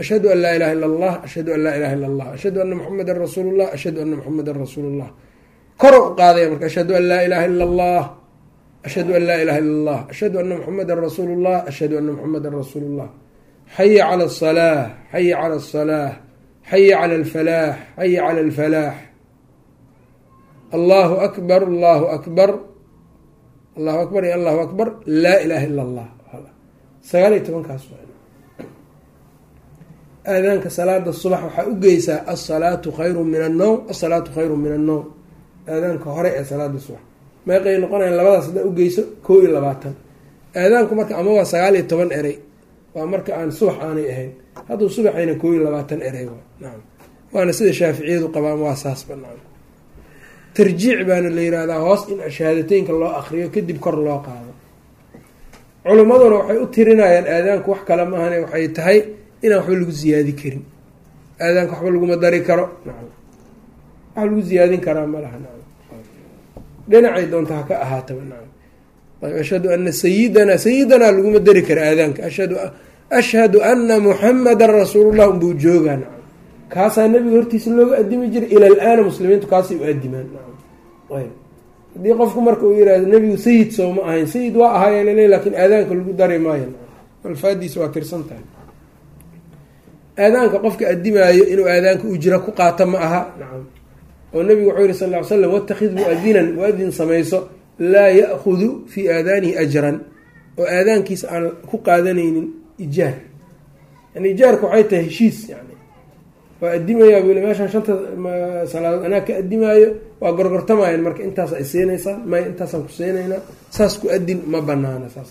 ashhadu an laa ilaha illa allah ashhadu an laa ilaha illa allah ashhadu anna maxamedan rasuulullah ashhadu anna maxamedan rasuulullah koro u qaadaya marka ashhadu an laa ilaha illa allah ashhadu an laa ilaha illa allah ashhadu anna maxamedan rasuulullah ashhadu anna maxamedan rasuulullah xaya cala asalaax xaya cala asalaax xaya cala alfalaax xaya cala alfalaax allahu akbar allahu akbar allahu akbar iyo allahu akbar laa ilaha illa allah sagaal iyo tobankaas aadaanka salaada subax waxaa u geysaa alsalaatu khayru min annowm alsalaatu khayru min annowm aadaanka hore ee salaada subax. Meeqay noqonayan labadaas haddaa ugeyso kow iyo labaatan. Aadaanku marka ama waa sagaal iyo toban erey waa marka aan subax aanay ahayn. Hadduu subaxayna kow iyo labaatan erey nacam waana sida shaaficiyadu qabaan waa saasba nacam tarjiic baana la yihahdaa hoos in shahaadateynka loo akriyo kadib kor loo qaado. Culimmaduna waxay u tirinayaan aadaanku wax kale maahane waxay tahay inaan waxba lagu ziyaadi karin. Aadaanka waxba laguma dari karo. Wax lagu ziyaadin karaa ma laha nacam. Dhinacay doonta ha ka ahaataba ashhadu ana sayidana sayidana laguma dari kara aadaanka. Ashhadu ashhadu ana muxamadan rasuulullah unbuu joogaa nacam. Kaasaa nabiga hortiisa looga adimi jiray ila alaana muslimiintu kaasay u adimaan nacam. Haddii qofku marka uu yihahdo nebigu sayid soo ma ahayn sayid waa ahaayee lale laakiin aadaanka lagu dari maayo nacam. Alfaadiisa waa tirsan tahay aadaanka qofka adimaayo inuu aadaanka ujra ku qaato ma aha. Nacam. Oo nabigu wuxuu yihi sal ly slam watakid muadinan muadin samayso laa ya'hudu fii aadaanihi ajran. Oo aadaankiisa aan ku qaadanaynin ijaar. Yani ijaarka waxay tahay heshiis yani waa adimayaa buu meeshaan shanta salaadood anaa ka adimaayo waa gorgortamayaan marka intaas ay siinaysaa may intaasaan ku siinaynaa saas ku adin ma banaana saas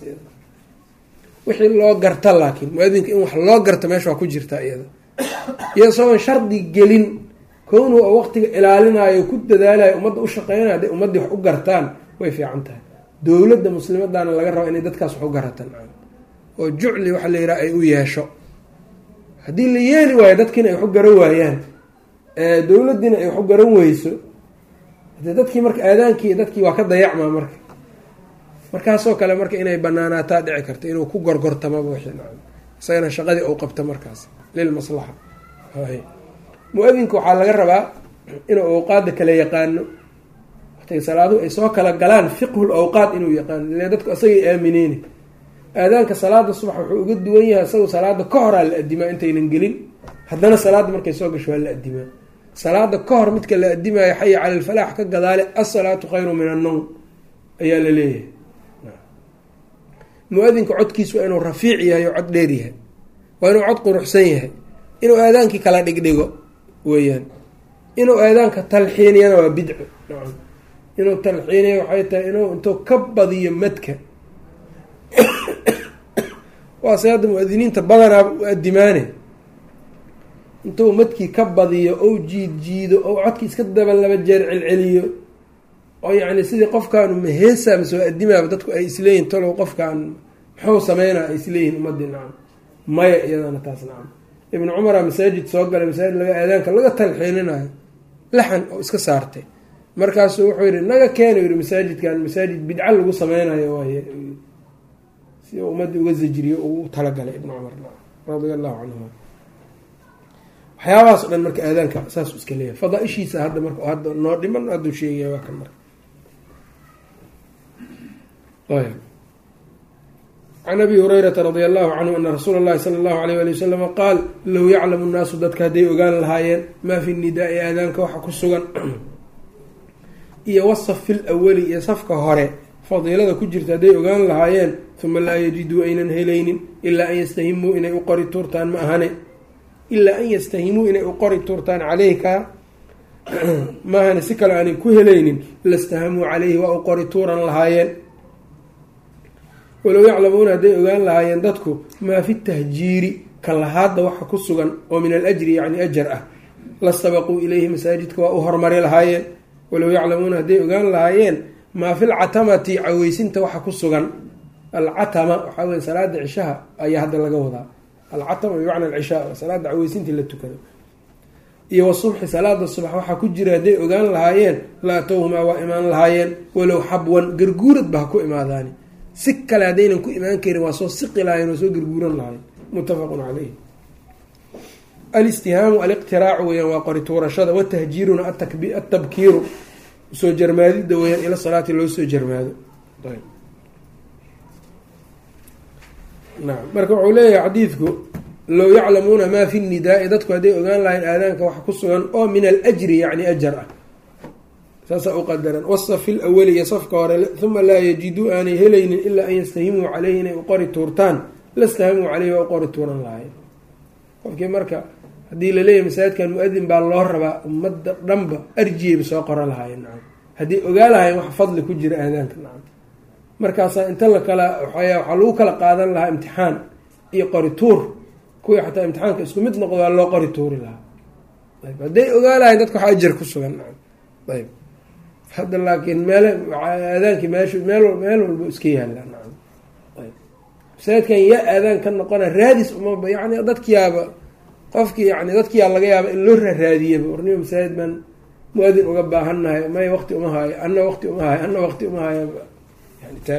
wixii loo garta laakiin muadinka in wax loo garta meesha waa ku jirtaa iyada. Iyo isagoon shardi gelin kownuhu oo waqtiga ilaalinayo ku dadaalayo ummadda u shaqeynaya hadday ummaddii wax u gartaan way fiican tahay. Dowladda muslimadaana laga raba inay dadkaas wax u garataan. Oo jucli waxa la yidhaha ay u yeesho. Haddii la yeeli waayo dadkiina ay wax u garan waayaan dowladdiina ay wax u garan weyso hadee dadkii marka aadaankii dadkii waa ka dayacmaa marka markaasoo kale marka inay banaanaataa dhici karta inuu ku gorgortamaba isagana shaqadii uu qabto markaas lilmaslaxa mu'adinka waxaa laga rabaa inuu awqaada kala yaqaano. Waqtiga salaaduhu ay soo kala galaan fiqhul awqaad inuu yaqaano. Ile dadku isagay aamineyni aadaanka salaada subax wuxuu uga duwan yahay isagu salaada ka horaa la adimaa intaynan gelin. Haddana salaada markay soo gasho waa la adimaa salaada ka hor midka la adimaayo xaya cala alfalaax ka gadaale asalaatu khayru min annowm ayaa la leeyahay mu'adinka codkiis waa inuu rafiic yahay oo cod dheer yahay. Waa inuu cod quruxsan yahay. Inuu aadaankii kala dhigdhigo weeyaan. Inuu aadaanka talxiiniyana waa bidco. Inuu talxiiniyo waxay tahay inuu intuu ka badiyo madka. *coughs* Waase hadda mu'adiniinta badanaa u adimaane intuu madkii ka badiyo ou jiid jiido ou codkii iska daba laba jeer celceliyo oo yacni sidii qofkaanu maheesa masoo adimaaba dadku ay isleeyihin talow qofkaan muxuu sameynaa ay isleeyihin ummadii nacam. Maya iyadana taas nacam. Ibnu cumara masaajid soo galay masaajid laga aadaanka laga talxiininayo laxan oo iska saartay. Markaasuu wuxuu yihi naga keena yihi masaajidkan masaajid bidca lagu sameynayo waaye. Si ummadii uga zajiriyo uu talagalay ibnu cumar radia allahu canhuma waxyaabahaas o dhan marka aadaanka saasuu iska leeyahay. Fadaa-ishiisa hadda marka hadda noo dhiman hadduu sheegaya waa kan marka can abi hurayrata radia allahu canhu ana rasuula اllahi sala allahu alayh ali wasalama qaal low yaclamu nnaasu dadka hadday ogaan lahaayeen maa fi nidaa-i aadaanka waxa ku sugan iyo wasaf fil awali iyo safka hore fadiilada ku jirta hadday ogaan lahaayeen uma laa yajiduu aynan helaynin ilaa an yastahimuu inay u qori tuurtaan ma ahane ilaa an yastahimuu inay u qori tuurtaan caleyka maahane si kale aanay ku helaynin lastahamuu caleyhi waa u qori tuuran lahaayeen walow yaclamuuna hadday ogaan lahaayeen dadku maa fi tahjiiri kalahaadda waxa ku sugan oo min alajri yacni ajar ah lastabaquu ileyhi masaajidka waa u hormari lahaayeen. Walow yaclamuuna hadday ogaan lahaayeen maa fi lcatamati caweysinta waxa ku sugan. Alcatama waxaa weye salaada cishaha ayaa hadda laga wadaa. Alcatama bimacna alcishaa salaada caweysintii la tukado. Iyo wasubxi salaada subax waxaa ku jira hadday ogaan lahaayeen la atowhumaa waa imaan lahaayeen. Walow xabwan garguurad ba ha ku imaadaani si kale haddaynan ku imaan karin waa soo siqi lahayen waa soo garguuran lahayen muttafaqun caleyh alistihaamu aliqtiraacu weyaan waa qori tuurashada watahjiiruna atabkiiru soo jarmaadida weyaan ila salaati loo soo jarmaado. Naam. Marka wuxuu leeyahay xadiidku low yaclamuuna maa fi nidaa-i dadku hadday ogaan lahayn aadaanka waxa ku sugan oo min alajri yacni ajar ah saasaa u qadaran. Wasaf fi lawali iyo safka hore uma laa yajiduu aanay helaynin ilaa an yastahimuu caleyhi inay u qori tuurtaan. Lastahamuu caleyhi waa u qori tuuran lahayn qofkii marka haddii la leeyahay masaajidkan mu'adin baa loo rabaa ummadda dhanba arjiyayba soo qora lahaayeen nacam. Haddii ogaa lahayen wax fadli ku jira aadaanka nacam. Markaasaa inta la kala waxaa lagu kala qaadan lahaa imtixaan iyo qori tuur. Kuwii xataa imtixaanka isku mid noqdo waa loo qori tuuri lahaa. Ayb hadday ogaa dadka waxaa ajar ku sugan nacam. Ayb hadda laakiin meel aadaankii meesh meel meel walba iska yaallaa nacam masaajidkan yaa aadaan ka noqona raadis umaba yani dadkiyaaba qofkii yani dadkiyaa laga yaaba in loo raaraadiyaba warnimo masaajid baan mu'adin uga baahannahay may waqti uma haayo anna waqti uma haayo anna waqti uma haayo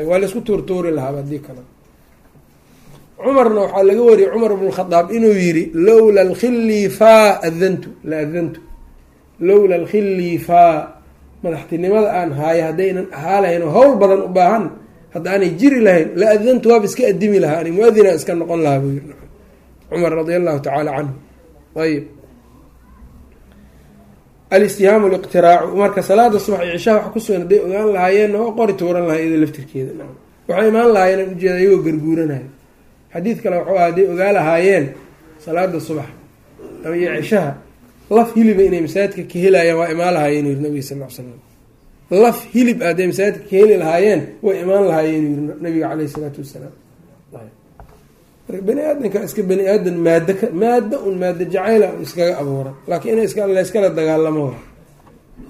waa la isku tuurtuuri lahaaba haddii kale. Cumarna waxaa laga wariyay cumar bn khadaab inuu yiri lowla alkhilifaa adantu la adantu lowla alkhilifaa madaxtinimada aan haayo haddaynan ahaa lahayn oo hawl badan u baahan haddaanay jiri lahayn la adantu waaba iska adimi lahaa ani mu'adina iska noqon lahaa buu yiri cumar radia allahu tacaala canhu ayb alistihaamu liqtiraacu marka salaada subax iyo cishaha waxa kusugan hadday ogaan lahaayeenna waa qori tuuran lahay iyado laftirkeeda. Waxay imaan lahaayeen ujeeda iyagoo garguuranayo xadiid kale waxuu aha hadday ogaa lahaayeen salaada subax iyo cishaha laf hiliba inay masaajidka ka helayaan waa imaan lahaayeen yiri nabiga sal l laf hilib ah hadday masaajidka ka heli lahaayeen way imaan lahaayeen yiri nabiga caleyhi isalaatu wasalaam. Marka bani aadamka iska bani aadan maad maada un maada jacayla iskaga abuura laakiin in layskala dagaalamo.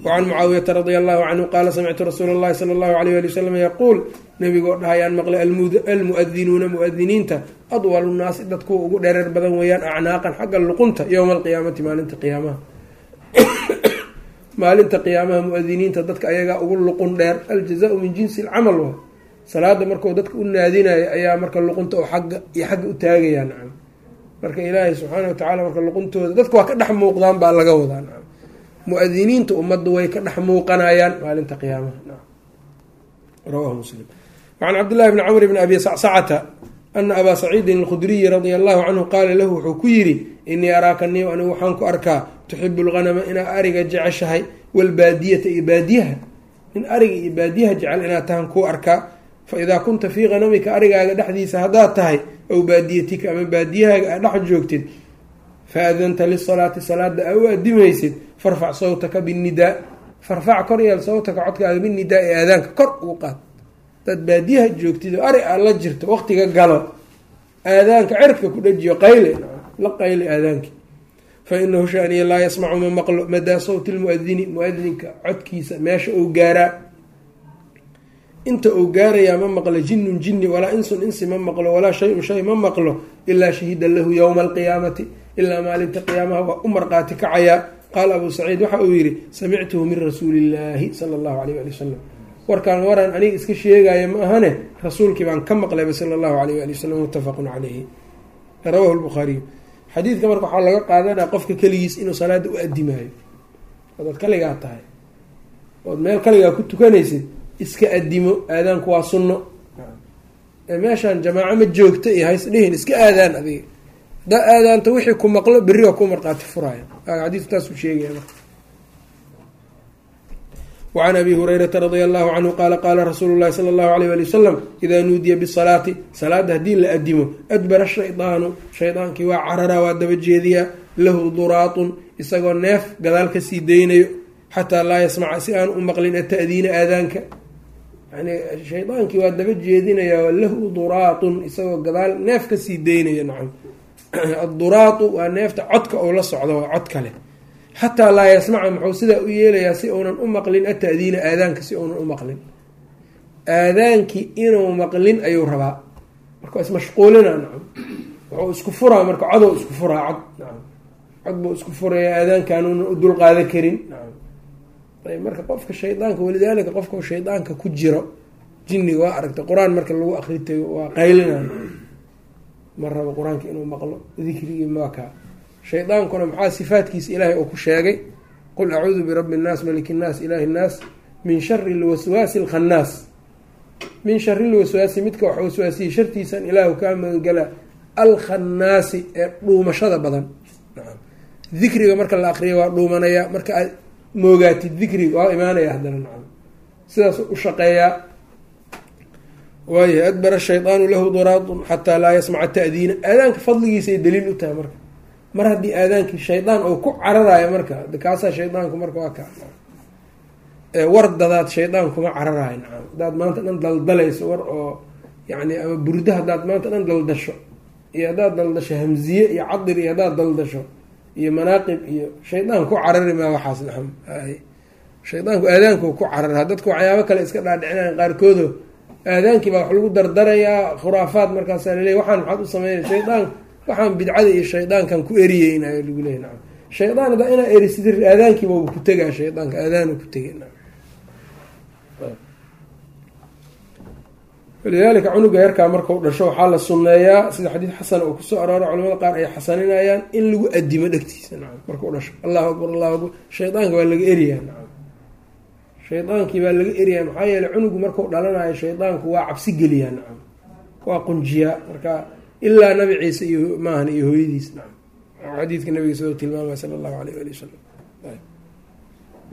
Wacan mucaawiyata radia allahu canhu qaala samictu rasuula allahi sala allahu alayh ali wasalam yaquul nabigoo dhahayaan maqlay almuadinuuna muadiniinta adwalu nnaasi dadkuwa ugu dhereer badan weeyaan acnaaqan xagga luqunta yowma alqiyaamati maalinta qiyaamaha. *coughs* Maalinta qiyaamaha muadiniinta dadka ayagaa ugu luqun dheer aljazaau min jinsi alcamal wa salaada markuu dadka u naadinayo ayaa marka luqunta oo xagga iyo xagga u taagayaa nacam. Marka ilaahay subxaana watacala marka luquntooda dadka waa ka dhex muuqdaan baa laga wadaa nacam. Mu'adiniinta ummadda way ka dhex muuqanayaan maalinta qiyaamaha nacam. Rawahu muslim. Wacan cabdillahi bni camr bni abi sacsacata ana abaa saciidin alkhudriyi radia allahu canhu qaala lahu wuxuu ku yidhi inii araaka niyo anigu waxaan ku arkaa tuxibu lghanama inaa ariga jeceshahay walbaadiyata iyo baadiyaha in ariga iyo baadiyaha jecel inaad tahan kuu arkaa fa idaa kunta fii hanamika arigaaga dhexdiisa haddaad tahay aw baadiyatika ama baadiyahaaga aad dhex joogtid fa adanta lisalaati salaada aa u adimaysid farfac sawtaka binidaa farfac kor yeel sawtaka codkaaga binidaa ee aadaanka kor ugu qaad hadaad baadiyaha joogtid oo ari aad la jirto waqtiga galo aadaanka cirka ku dhajiyo qayle la qayle aadaanki. Fa inahu shaniya laa yasmacu ma maqlo madaa sawti lmuadini muadinka codkiisa meesha uu gaaraa inta uu gaarayaa ma maqlo jinnun jinni walaa insun insi ma maqlo walaa shay-un shay ma maqlo ilaa shahida lahu yowma alqiyaamati ilaa maalinta qiyaamaha waa u marqaati kacayaa qaala abuu saciid waxa uu yidhi samictuhu min rasuuli illaahi sala allahu alayh ali wasalam warkaan waraan aniga iska sheegaya ma ahane? Rasuulkii baan ka maqlayba sala allahu alayh ali wasalam muttafaqun caleyhi rawahu lbukhaariyu xadiidka marka waxaa laga qaadanaya qofka keligiis inuu salaada u adimaayo odaad kaligaa tahay ood meel kaligaa ku tukanaysid iska adimo aadaanku waa sunno. Meeshaan jamaaco ma joogta iyo hays dhihin iska aadaan adiga. Haddaa aadaanta wixii ku maqlo berri waa ku marqaati furaya xadiidku taasuu sheegaya marka wacan abi hurayrata radia allahu canhu qaala qaala rasuulu llahi sala allahu alayh ali wasalam idaa nuudiya bisalaati salaada haddii la adimo adbara shaydaanu shaydaankii waa cararaa waa daba jeediyaa lahu duraatun isagoo neef gadaal ka sii daynayo xataa laa yasmaca si aan u maqlin ata'diina aadaanka yani shaydaankii waa daba jeedinayaa lahu duraatun isagoo gadaal neef ka sii daynaya nacam waa neefta codka ou la socdo waa cod kale xataa laa yasmaca muxuu sidaa u yeelayaa si uunan u maqlin ata'diina aadaanka si uunan u maqlin. Aadaankii inuu maqlin ayuu rabaa. Marka ismashquulina nacam. Wuxuu isku furaa marka codow isku furaa cod nacam. Cod buu isku furaya aadaankaanuna u dulqaada karin nacam. Ayb marka qofka shaydaanka walidaalika qofka shaydaanka ku jiro jinniga waa aragtay qur'aan marka lagu akritayo waa qaylina ma rabo qur'aanka inuu maqlo dikrigii maaka shaydaankuna maxaa sifaatkiisa ilaahay uu ku sheegay? qul acuudu birabbi innaas maliki innaas ilaahi innaas min shari lwaswaasi alkhannaas min shari lwaswaasi midka wax waswaasiyey shartiisan ilaahu kaa magangala alkhannaasi ee dhuumashada badan. Dikriga marka la akriya waa dhuumanaya marka aad moogaatid dikriga waa imaanaya haddana nacam sidaas u shaqeeyaa waayahay adbara shaydaanu lahu duraadun xataa laa yasmaca ta'diina. Aadaanka fadligiisay daliil u tahay marka mar haddii aadaankii shaydaan oo ku cararayo marka kaasaa shaydaanku marka waa kaa war dadaad shaydaan kuma cararayo nacam haddaad maanta dhan daldalayso war oo yacni ama burdo haddaad maanta dhan daldasho. Iyo haddaad daldasho hamziye iyo cadir iyo haddaad daldasho iyo manaaqib iyo shaydaan ku carari maa waxaas naxam shaydaanku aadaanku ku carara dadku waxyaabo kale iska dhaadhicinayan qaarkoodo aadaankii baa wax lagu dardarayaa khuraafaad markaasaa laleey waxaan maxaad u sameynay shaydaan waxaan bidcada iyo shaydaankan ku eriyeynayo lagu leeyay nacam. Shaydaan haddaa inaa erisid aadaankiiba ku tegaa shaydaanka aadaanu ku tegay nacam. Walidaalika cunuga yarkaa markau dhasho waxaa la sunneeyaa sida xadiid xasan oo ku soo arooray culamada qaar ay xasaninayaan in lagu adimo dhegtiisa nacam. Markau dhasho allahu akbar allahu akbar. Shaydaanka waa laga eriyaa nacam. Shaydaankii baa laga eriyaa maxaa yeeley cunugu markau dhalanayo shaydaanku waa cabsi geliyaa nacam. Waa qunjiyaa marka ilaa nabi ciise iyo maahan iyo hooyadiis. Xadiidka nabiga sidoo tilmaamay sala allahu aleyh ali wasalam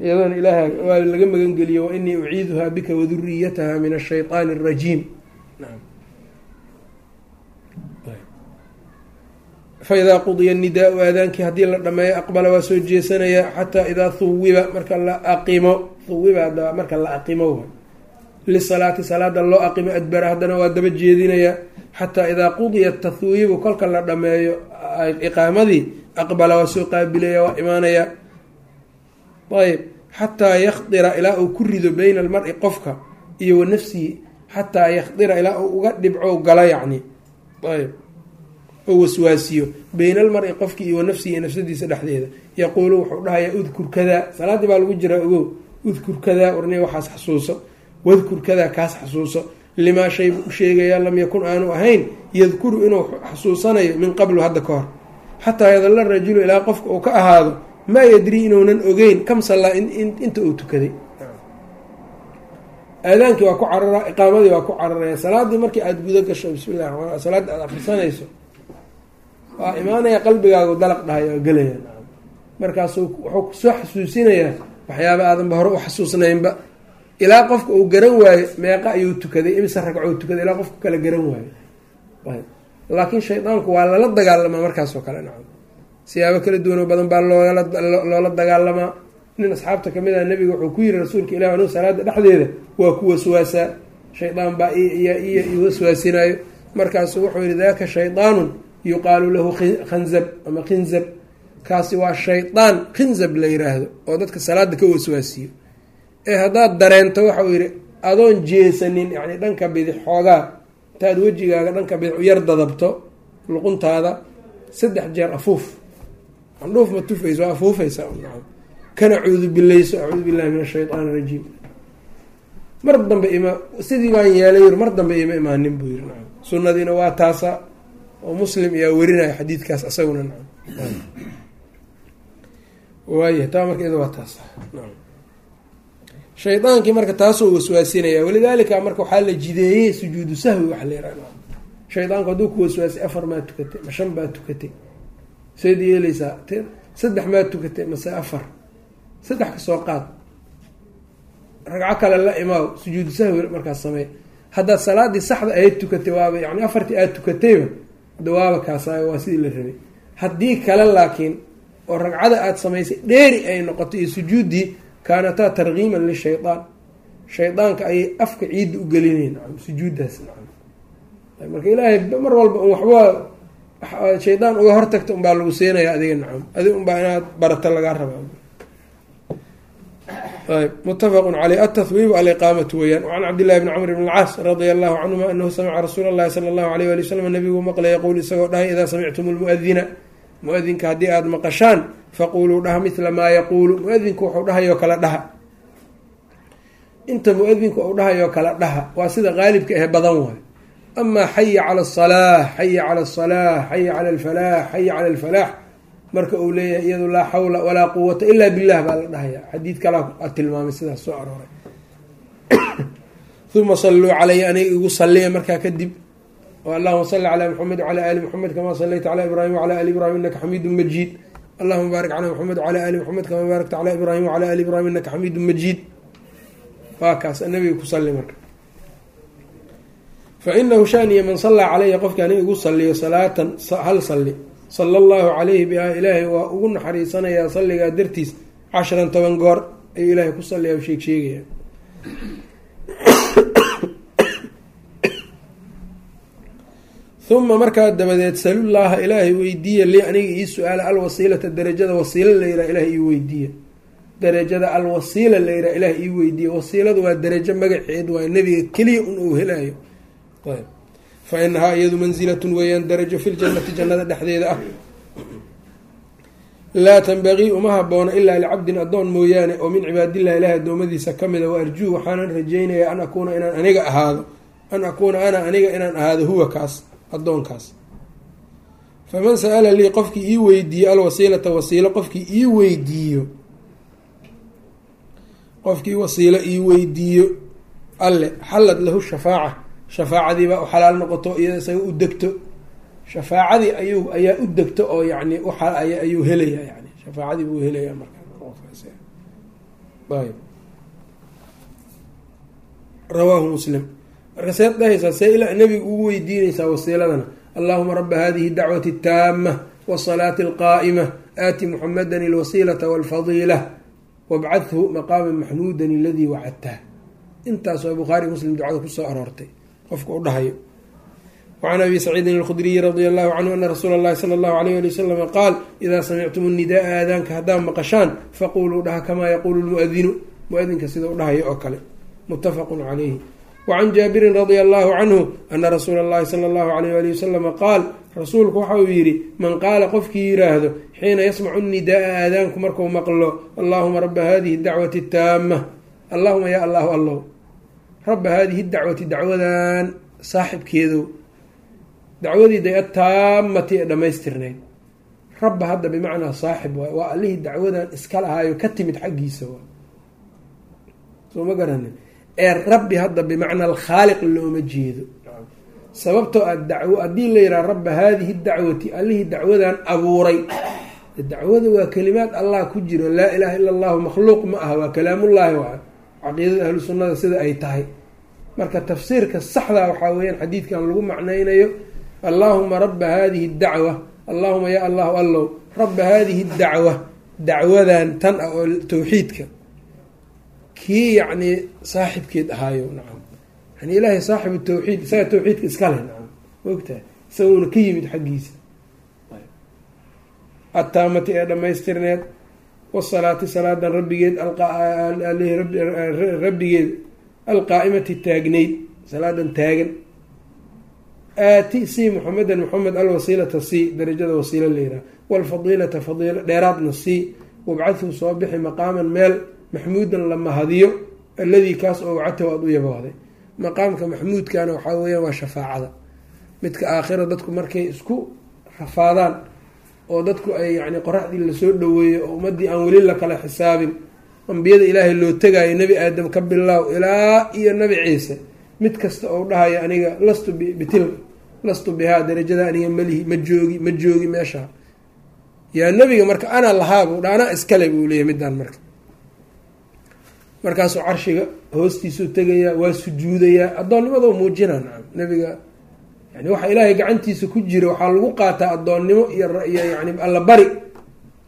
iyadoona ilaaha waa laga magangeliyo wa inii uciiduhaa bika waduriyataha min ashayطaani اrajiim faidaa qudiya anidaa-u aadaankii haddii la dhameeyo aqbala waa soo jeesanaya xataa idaa huwiba marka la aqimo huwiba marka la aqimo lisalaati salaada loo aqimo adbara haddana waa daba jeedinaya xataa idaa qudiya tahwiibu kolka la dhameeyo iqaamadii aqbala waa soo qaabilaya waa imaanaya ayb xataa yakdira ilaa uu ku rido bayna almari qofka iyo wa nafsihi xataa yakdira ilaa uu uga dhibco gala yacni ayb oo waswaasiyo bayna almari qofki iyo wa nafsihi iyo nafsadiisa dhexdeeda yaquulu wuxuu dhahayaa udkur kadaa salaaddii baa lagu jiraa ogow udkur kadaa warniga waxaas xasuuso wadkur kadaa kaas xasuuso limaa shay u sheegayaa lam yakun aanu ahayn yadkuru inuu xasuusanayo min qablu hadda ka hor. Xataa yadalla rajulu ilaa qofka uu ka ahaado maa yadrii inuunan ogeyn kam sallaa inta uu tukaday. Aadaankii waa ku carara iqaamadii waa ku cararaya. Salaadii markii aada guda gasho bismi llahi ramaan salaadda aada akrisanayso waa imaanaya qalbigaagu dalaq dhahay waa gelaya markaasuu wuxuu ku soo xasuusinayaa waxyaaba aadanba hore u xasuusnaynba ilaa qofka uu garan waayo meeqa ayuu tukaday imise ragcou tukaday ilaa qofka kale garan waayo. Laakiin shaydaanku waa lala dagaalamaa markaasoo kale nacam. Siyaabo kala duwanoo badan baa loola dagaalamaa nin asxaabta ka mid ah nabiga wuxuu ku yiri rasuulka ilah anuu salaada dhexdeeda waa ku waswaasaa. Shaydaan baa i waswaasinayo. Markaasu wuxuu yihi daaka shaydaanun yuqaalu lahu khanzab ama khinzab. Kaasi waa shaydaan khinzab la yiraahdo oo dadka salaada ka waswaasiyo ee haddaad dareento waxauu yihi adoon jeesanin yani dhanka bidix xoogaa intaad wejigaaga dhanka bidix u yar dadabto luquntaada saddex jeer afuuf. Andhuuf ma tufayso waa afuufaysa. Kana cuudu bilayso acuudu billahi min ashaytaan arajiim mar dambe ima sidii baan yeelay yiri mar dambe ima imaanin buu yiri nacam sunnadiina waa taasa oo muslim ayaa werinaya xadiidkaas asaguna nacam waaya taa marka iyada waa taas shaydaankii marka taasoo waswaasinaya walidaalika marka waxaa la jideeyey sujuudu sahwi waxa la yihahda shaydaanku hadduu ku waswaasay afar maa tukatay ma shan baa tukatay. Sayd yeeleysaa saddex maa tukatay mase afar. Saddex ka soo qaad. Ragco kale la imaaw sujuudu sahwi markaas samey. Haddaad salaadii saxda ahayd tukatay waaba yani afartii aad tukatayba ada waaba kaasaayo waa sidii la rabay. Haddii kale laakiin oo ragcada aada samaysay dheeri ay noqoto iyo sujuuddii kaanataa tarkiiman lishaydaan shaydaanka ayay afka ciidda u sujuuddaas nacam marka ilaahay mar walba waxba shaydaan uga hortagta unbaa lagu siinaya adiga nacam adig unbaa inaad barata lagaa rabaa ayb mutafaqu caleyh altahwiibu aliqaamatu weyaan wacan cabdillahi bni camr bn alcaas radia allahu canhuma anahu samica rasuula allahi sala allahu aleyh wali wasalam nabigu maqla yaquul isagoo dhahay idaa samictum lmuadina mu'adinka haddii aada maqashaan faquluu dhaha mila maa yaquulu. Mu'adinku wuxuu dhahayoo kale dhaha. Inta mu'adinku uu dhahayoo kale dhaha waa sida qaalibka ah badan waay. Amaa xaya cala asalaax xaya cala asalaax xaya cala alfalaax xaya cala alfalaax marka uu leeyahay iyadu laa xawla walaa quwata ilaa billah baa la dhahaya xadiid kalaa tilmaamay sidaas soo arooray. *coughs* Uma saluu calaya aniga igu saliya markaa kadib allahuma sali calaa maxamed wcalaa ali maxamed kamaa salayta calaa ibraahim wcalaa ali ibrahim inaka xamiidu majiid allahuma baarik calaa maxamed wcalaa ali maxamed kamaa baarakta calaa ibraahim wcalaa ali ibrahim inaka xamiidu majiid waa kaas nabiga ku sali marka. Fa inahu shaniya man sallaa calaya qofki aniga igu saliyo salaatan hal sali sala allahu calayhi bihaa ilaahay waa ugu naxariisanayaa salligaa dartiis casharan toban goor ayuu ilaahay ku saliyaa sheeg sheegaya uma markaa dabadeed salullaaha ilaahay weydiiya lii aniga ii su'aala alwasiilata darajada wasiilo layraa ilaah ii weydiiya. Darajada alwasiila layraa ilaah ii weydiiya. Wasiiladu waa darajo magaceed waa nebiga keliya un uu helayo ayb. Fa inahaa iyadu mansilatun weeyaan darajo filjannati jannada dhexdeeda ah. Laa tanbagii uma haboona ilaa licabdin addoon mooyaane oo min cibaadillahi ilahi adoomadiisa ka mida wa arjuu waxaanan rajaynayaa an akuuna inaan aniga ahaado. An akuuna ana aniga inaan ahaado huwa kaas addoonkaas. Faman sa-ala lii qofkii ii weydiiyo alwasiilata wasiilo qofkii ii weydiiyo qofkii wasiilo ii weydiiyo alle xallad lahu shafaaca shafaacadiibaa u xalaal noqoto iyada isaga u degto. Shafaacadii ayuu ayaa u degto oo yani ayuu helaya yani shafaacadii buu helaya marka rawaahu muslim marka seed dhahaysaa see ila nebiga ugu weydiinaysaa wasiiladana. Allahuma raba hadihi dacwati taama wsalaati alqaa'ima aati muxamadan alwasiilata walfadiila wabcadhu maqaama maxmuudan aladii wacadtah intaas waa bukhaari muslim ducada ku soo aroortay. Qofka u dhahayo. Wacan abi saciidin alkhudriyi radia allahu canhu ana rasuula allahi sala allahu alayh ali wasalama qaal idaa samictum nidaaa aadaanka haddaad maqashaan faquluu dhaha kamaa yaquulu lmuadinu muadinka sida u dhahayo oo kale. Muttafaqun calayhi wacan jaabirin radia allahu canhu ana rasuula allahi sala allahu alayh ali wasalama qaal rasuulku waxa uu yidhi man qaala qofkii yiraahdo xiina yasmacu nidaaa aadaanku marku maqlo allahuma raba hadihi dacwati taama allahuma yaa allahu allow raba hadihi dacwati dacwadan dacwadii day ataamati ee dhammaystirnayd rabba hadda bimacnaa saaxib waay waa allihii dacwadan iska lahaayo ka timid xaggiisa soo ma garanin ee rabbi hadda bimacnaa alkhaaliq looma jeedo. Sababtoo a dacwo haddii la yidhaha rabba haadihi dacwati allihii dacwadan abuuray. Dacwada waa kalimaad allah ku jiro. Laa ilaaha ila allahu makhluuq ma aha waa kalaamullaahi waa caqiidada ahlu sunnada sida ay tahay. Marka tafsiirka saxda waxaa weeyaan xadiidkan lagu macnaynayo allaahuma rabba hadihi dacwa allahuma ya allahu allow rabba hadihi dacwa dacwadan tan ah oo tawxiidka kii yacnii saaxibkeed ahaayo nacam. Yani ilaahay saaxibu tawxiid isaga tawxiidka iska leh nacam. Mogtahay isaguuna ka yimid xaggiisa. Attaamati ee dhammaystirneed wasalaati salaadan rabbigeed rabbigeed alqaa'imati taagnayd salaadan taagan. Aati si muxamedan muxamed alwasiilata si darajada wasiilo layiraha walfadiilata fadiilo dheeraadna sii wabcadhu soo bixi maqaaman meel maxmuudan la mahadiyo alladii kaas oo wacadtahu aada u yaboohday maqaamka maxmuudkana waxaa weyaan waa shafaacada. Midka aakhira dadku markay isku rafaadaan oo dadku ay yani qoraxdii la soo dhaweeyo oo ummadii aan weli la kala xisaabin ambiyada ilaahay loo tegaayo nebi aadam ka bilaaw ilaa iyo nebi ciise mid kasta ou dhahayo aniga lastu bitil lastu bihaa darajada aniga malihi ma joogi ma joogi meesha. Yaa nebiga marka ana lahaabuu dha anaa iskale buu leeyahy midaan marka markaasuu carshiga hoostiisuu tegayaa waa sujuudayaa. Addoonnimado muujina nacam nebiga yani waxa ilaahay gacantiisa ku jira waxaa lagu qaataa addoonnimo iyo iyo yani alla bari.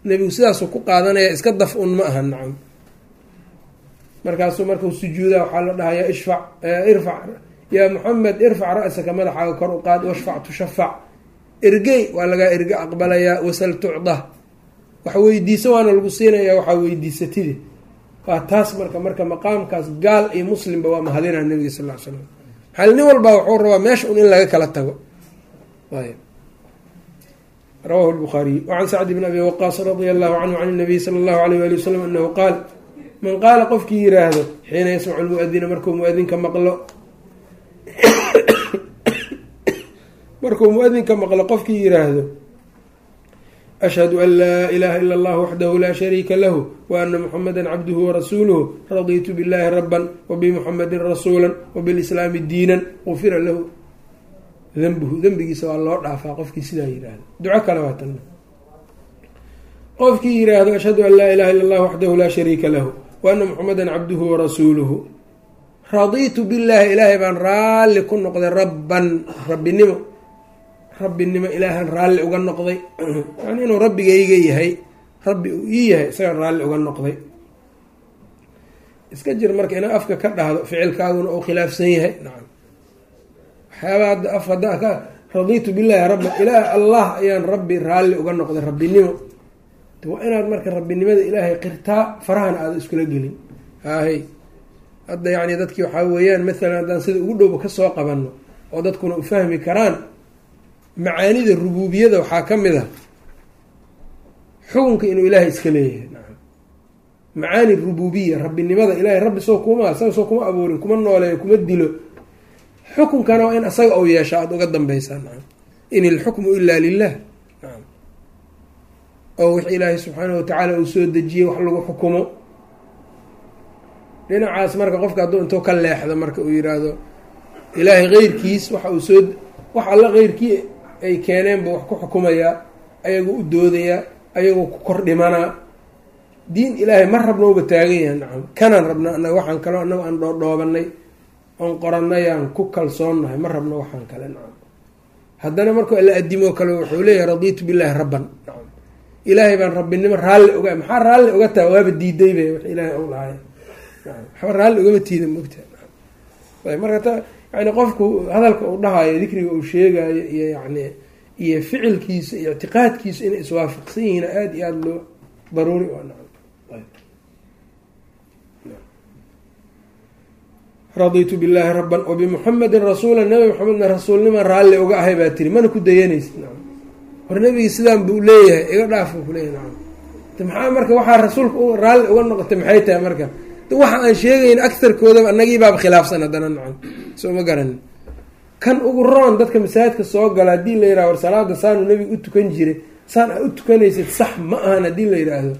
Nebigu sidaasuu ku qaadanaya iska daf un ma aha nacam markaasuu markau sujuudaa waxaa la dhahayaa ishfac irfac yaa muxamed irfac ra-saka madaxaaga kor u qaad washfac tushafac ergey waa lagaa erge aqbalayaa wasal tucda wax weydiiso waana lagu siinayaa waxaa weydiisatide waa taas marka marka maqaamkaas gaal iyo muslimba waa mahadinaa nabiga sal l slam maxaa nin walbaa wuxuu rabaa meesha un in laga kala tago. Rawahu lbukhaariy wacan sacd bn abi waqaas radia allahu canhu can nabiy sala allahu alayh wali wasalam anahu qaal man qaala qofkii yiraahdo xiina yasmacu lmuadina markuu muadinka maqlo *coughs* markuu muadinka maqlo qofkii yiraahdo ashhadu an laa ilaha ila allah waxdahu laa shariika lahu wa ana muxameda cabduhu warasuuluhu raditu billahi raban wabimuxamedin rasuula wabilislaami diinan ufira lahu denbuhu dembigiisa waa loo dhaafaa qofkii sidaa yiraahdo duco kale waa tan qofkii yiraahdo ashhadu an laa ilaha illa allah waxdahu laa shariika lahu wa ana muxameda cabduhu warasuuluhu raditu billahi ilaahay baan raalli ku noqday rabban rabbinimo rabbinimo ilaahan raalli uga noqday. *clears throat* Yani inuu rabbigayga yahay rabbi uu ii yahay isagaan raalli uga noqday. Iska jir marka inaa afka ka dhahdo ficilkaaguna uu khilaafsan yahay. Nacam. Waxyaabaa hadda af hadda ka raditu billahi rabban ilaah allah ayaan rabbi raalli uga noqday rabbinimo. Waa inaad marka rabbinimada ilaahay qirtaa farahana aada iskula gelin. Haahey hadda yacni dadkii waxaa weeyaan maalan haddaan sida ugu dhowba ka soo qabanno oo dadkuna u fahmi karaan macaanida rubuubiyada waxaa ka mid ah xukunka inuu ilaahay iska leeyahay. Macaani rubuubiya rabbinimada ilahay rabbi soo kuma isaga soo kuma abuurin kuma nooleeyo kuma dilo. Xukunkana waa in asaga ou yeesha aada uga dambeysaa nacam. In ilxukmu ilaa lilah nacam. Oo wix ilaahay subxaanahu watacaala uu soo dejiyey wax lagu xukumo. Dhinacaas marka qofka hadduu intuu ka leexdo marka uu yiraahdo ilaahay keyrkiis waxa uu soo wax alla keyrkii ay keeneenba wax ku xukumayaa ayagoo u doodayaa ayagoo ku kor dhimanaa diin ilaahay ma rabnouba taagan yahay. Nacam kanaan rabna anaga waxaan kaloo anaga aan dhoodhoobanay oon qoranayaan ku kalsoonnahay. Ma rabno waxaan kale. Nacam haddana markuu la adimo kale wuxuu leeyahay radiitu billaahi rabban. Nacam ilaahay baan rabbinimo raalli oga maxaa raalli oga taha waaba diidayba wax ilaahay ou lahaay waxba raalli ogama tiida mogta ayb marka yani qofku hadalka uu dhahayo dikriga uu sheegayo iyo yani iyo ficilkiisa iyo ictiqaadkiisa inay iswaafaqsan yihiin aada iyo aada loo daruuri raditu billaahi rabban wabimuxamedin rasuula nabi maxamedna rasuulnima raalli uga ahay baa tiri. Mana ku dayanaysa nacam. Hor nebigi sidaan buu leeyahay iga dhaafuu kuleeyahy maxaa marka waxaa rasuulka raalli uga noqotay maxay tahay marka waxa aan sheegayn agarkoodaba anagii baaba khilaafsan haddana nacam soo ma garanin kan ugu roon dadka masaajidka soo gala haddii la yidhahdo war salaada saanu nebiga u tukan jiray saan aa u tukanaysid sax ma ahan haddii la yidhaahdo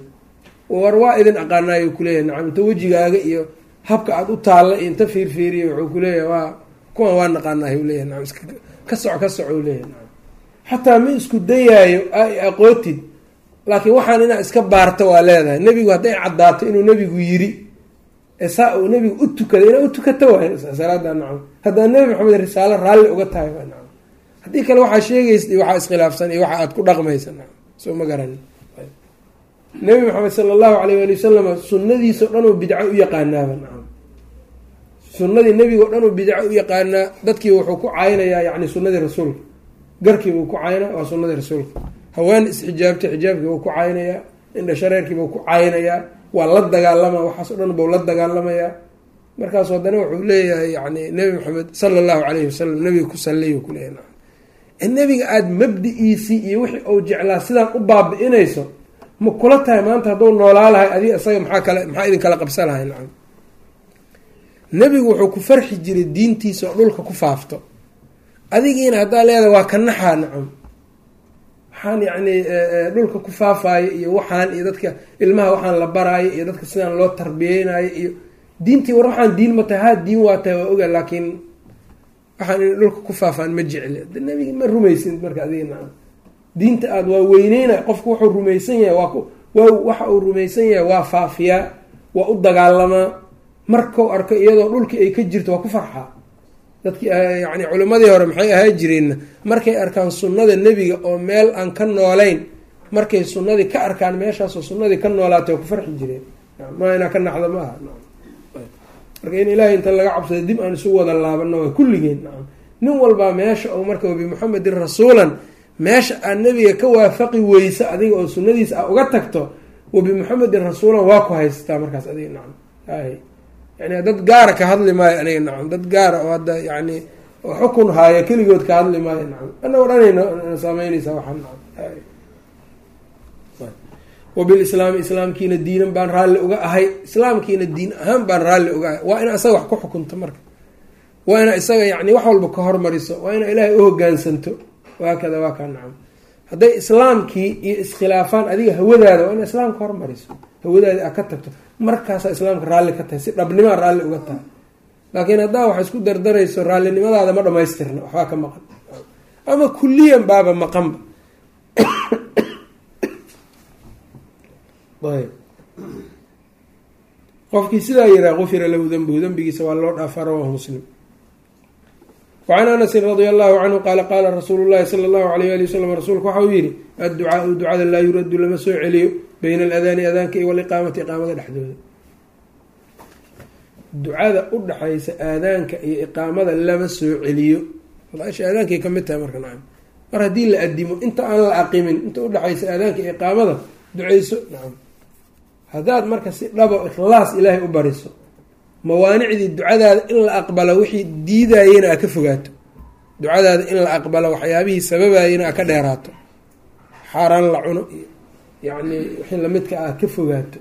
war waa idin aqaanaayo kuleeyahay nacam inta wejigaaga iyo habka aada u taalla iyo inta fiirfiiriya wuxuu kuleeyahay waa kuwan waa naqaanahay leeyahay. Nacam iska ka soco ka soco leeyahay nacam. Xataa ma isku dayaayo ay aqootid laakiin waxaan inaad iska baarto waa leedahay. Nebigu hadday caddaato inuu nebigu yiri saa uu nebigu u tukaday inaa u tukato waay salaada nacam haddaa nebi maxamed risaalo raalli uga tahay waa nacam haddii kale waxaa sheegaysa iyo waxaa iskhilaafsan iyo waxa aad ku dhaqmaysa nacam soo ma garani nebi maxamed sala allahu alayh ali wasalam sunnadiisao dhan uu bidco u yaqaanaaba nacam sunnadii nebigo dhan uu bidco u yaqaanaa dadkii wuxuu ku caynayaa yani sunnadii rasuulka. Garkiibuu ku caynaa waa sunnadii rasuulka. Haween isxijaabtay xijaabkii buu ku caynayaa indha shareerkiibuu ku caynayaa waa la dagaalama waxaas o dhan buu la dagaalamayaa. Markaasu haddana wuxuu leeyahay yani nebi maxamed sala allahu calayhi wasalam nebiga ku salliyu kuleeyahy nacam nebiga aada mabdi-iisii iyo wixii uu jeclaa sidaan u baabi'inayso ma kula tahay maanta hadduu noolaa lahay isaga maxaa kale maxaa idin kala qabsa lahay nacam. Nebigu wuxuu ku farxi jiray diintiisa oo dhulka ku faafto. Adigiina haddaa leedahay waa ka naxaa nacam waxaan yacni dhulka ku faafaayo iyo waxaan iyo dadka ilmaha waxaan la baraayo iyo dadka sidaan loo tarbiyeynayo iyo diintii war waxaan diin ma haa diin waa tahay waa oga laakiin waxaan in dhulka ku faafaan ma jecli. De nebigi ma rumaysin marka nacam diinta aada waa weyneyna qofku wuxuu rumaysan yahay waa waxa uu rumaysan yahay waa faafiyaa waa u dagaalamaa markau arko iyadoo dhulkii ay ka jirto waa ku farxaa dadkii yani culimmadii hore maxay ahaa jireenna markay arkaan sunnada nebiga oo meel aan ka noolayn markay sunnadii ka arkaan meeshaasoo sunnadii ka noolaatay ku farxi jireen. Maa inaa ka naxda ma marka in ilaahay inta laga cabsada dib aan isu wada laabano waa kulligeen. Nacam nin walbaa meesha oo marka bimuxamedin rasuulan meesha aad nebiga ka waafaqi weysa adiga oo sunnadiisa a uga tagto wabimuxamedin rasuulan waa ku haysataa markaas adiga. Nacam yani dad gaara ka hadli maayo aniga nacam. Dad gaara oo hadda yani oo xukun haaya keligood ka hadli maayo nacam. Anagoo dhanayna saameyneysaa waxaa nacam. Wabilislaami islaamkiina diinan baan raalli uga ahay. Islaamkiina diin ahaan baan raalli uga ahay. Waa ina isaga wax ku xukunto marka. Waa ina isaga yani wax walba ka hormariso. Waa ina ilaahay u hogaansanto. Waakada waa kaa nacam hadday islaamkii iyo iskhilaafaan adiga hawadaada waa ina islaamka hormariso. Hawadaadi a ka tagto markaasaa islaamka raalli ka tahay si dhabnimaa raalli uga tahay. Laakiin haddaa wax isku dardarayso raallinimadaada ma dhamaystirna waxbaa ka maqan. Ama kulliyan baaba maqanba qofkii sidaa yiraa gufira lahu denbuhu dembigiisa waa loo dhaafaa rawahu muslim wacan anasin radia allahu canhu qaala qaala rasuulu llahi sala allahu alayh ali wasalam rasuulku waxa uu yihi adducaau ducada laa yuraddu lama soo celiyo bayna aladaani adaanka iyo waliqaamati iqaamada dhexdooda ducada u dhaxaysa aadaanka iyo iqaamada lama soo celiyo walaasha aadaankay ka mid tahay marka nacam mar haddii la adimo inta aan la aqimin inta udhexaysa aadaanka iyo iqaamada duceyso nacam haddaad marka si dhabo ikhlaas ilaahay u bariso mawaanicdii ducadaada in la aqbalo wixii diidayena a ka fogaato. Ducadaada in la aqbalo waxyaabihii sababayena a ka dheeraato. Xaaraan la cuno iyo yacni wixii lamidka ah ka fogaato.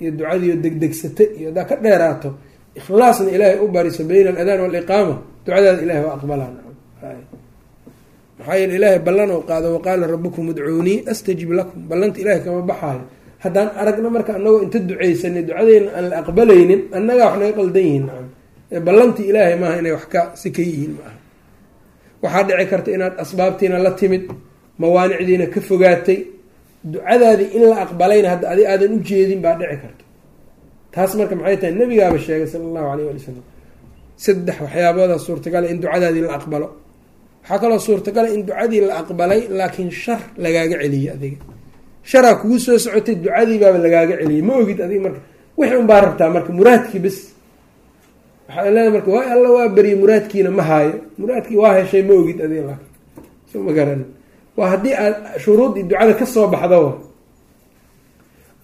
Iyo ducadiio degdegsata iyo haddaa ka dheeraato. Ikhlaasna ilaahay u bariso bayna aladaan waaliqaama ducadaada ilahay waa aqbalaa nacam maxaa yeele ilaahay ballan ou qaado waqaala rabukum udcuunii astajib lakum. Ballanta ilahay kama baxaayo haddaan aragna marka anagoo inta duceysanay ducadeyna aan la aqbalaynin annagaa wax naga qaldan yihiin nacam ballantii ilaahay maaha inay wax ka si ka yihiin maaha waxaa dhici karta inaad asbaabtiina la timid mawaanicdiina ka fogaatay ducadaadii in la aqbalayna hadda adi aadan u jeedin baa dhici karta. Taas marka maxay tahay? Nabigaaba sheegay sala allahu alayh wali salam saddex waxyaabooda suurtagala in ducadaadii la aqbalo. Waxaa kaloo suurtagala in ducadii la aqbalay laakiin shar lagaaga celiyey adiga sharaa kugu soo socotay ducadii baaba lagaaga celiyey ma ogid adiga marka wixii un baa rabtaa marka muraadkii bes. Waxaa leedahay marka waa alla waa beriyey muraadkiina ma haayo. Muraadkii waa heshay ma ogid adiga laakiin soo ma garan waa haddii aad shuruuddii ducada ka soo baxda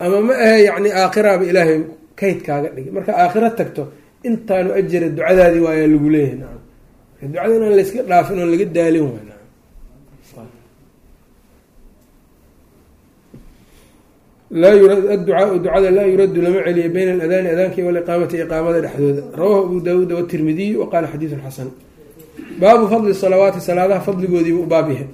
ama ma ahe yacni aakhiraaba ilaahay kayd kaaga dhigay. Marka aakhiro tagto intaanu ajira ducadaadii waayaa lagu leeyahay. Nacam ducada inaan layska dhaafin oon laga daalin waay nacam laa adducaau ducada laa yuraddu lama celiyo bayna aladaani adaanki waliqaamati iqaamada dhexdooda. Rawahu abu daawuud watirmidiy wa qaala xadiidun xasan. Baabu fadli salawaati salaadaha fadligoodiibu u baab yahay.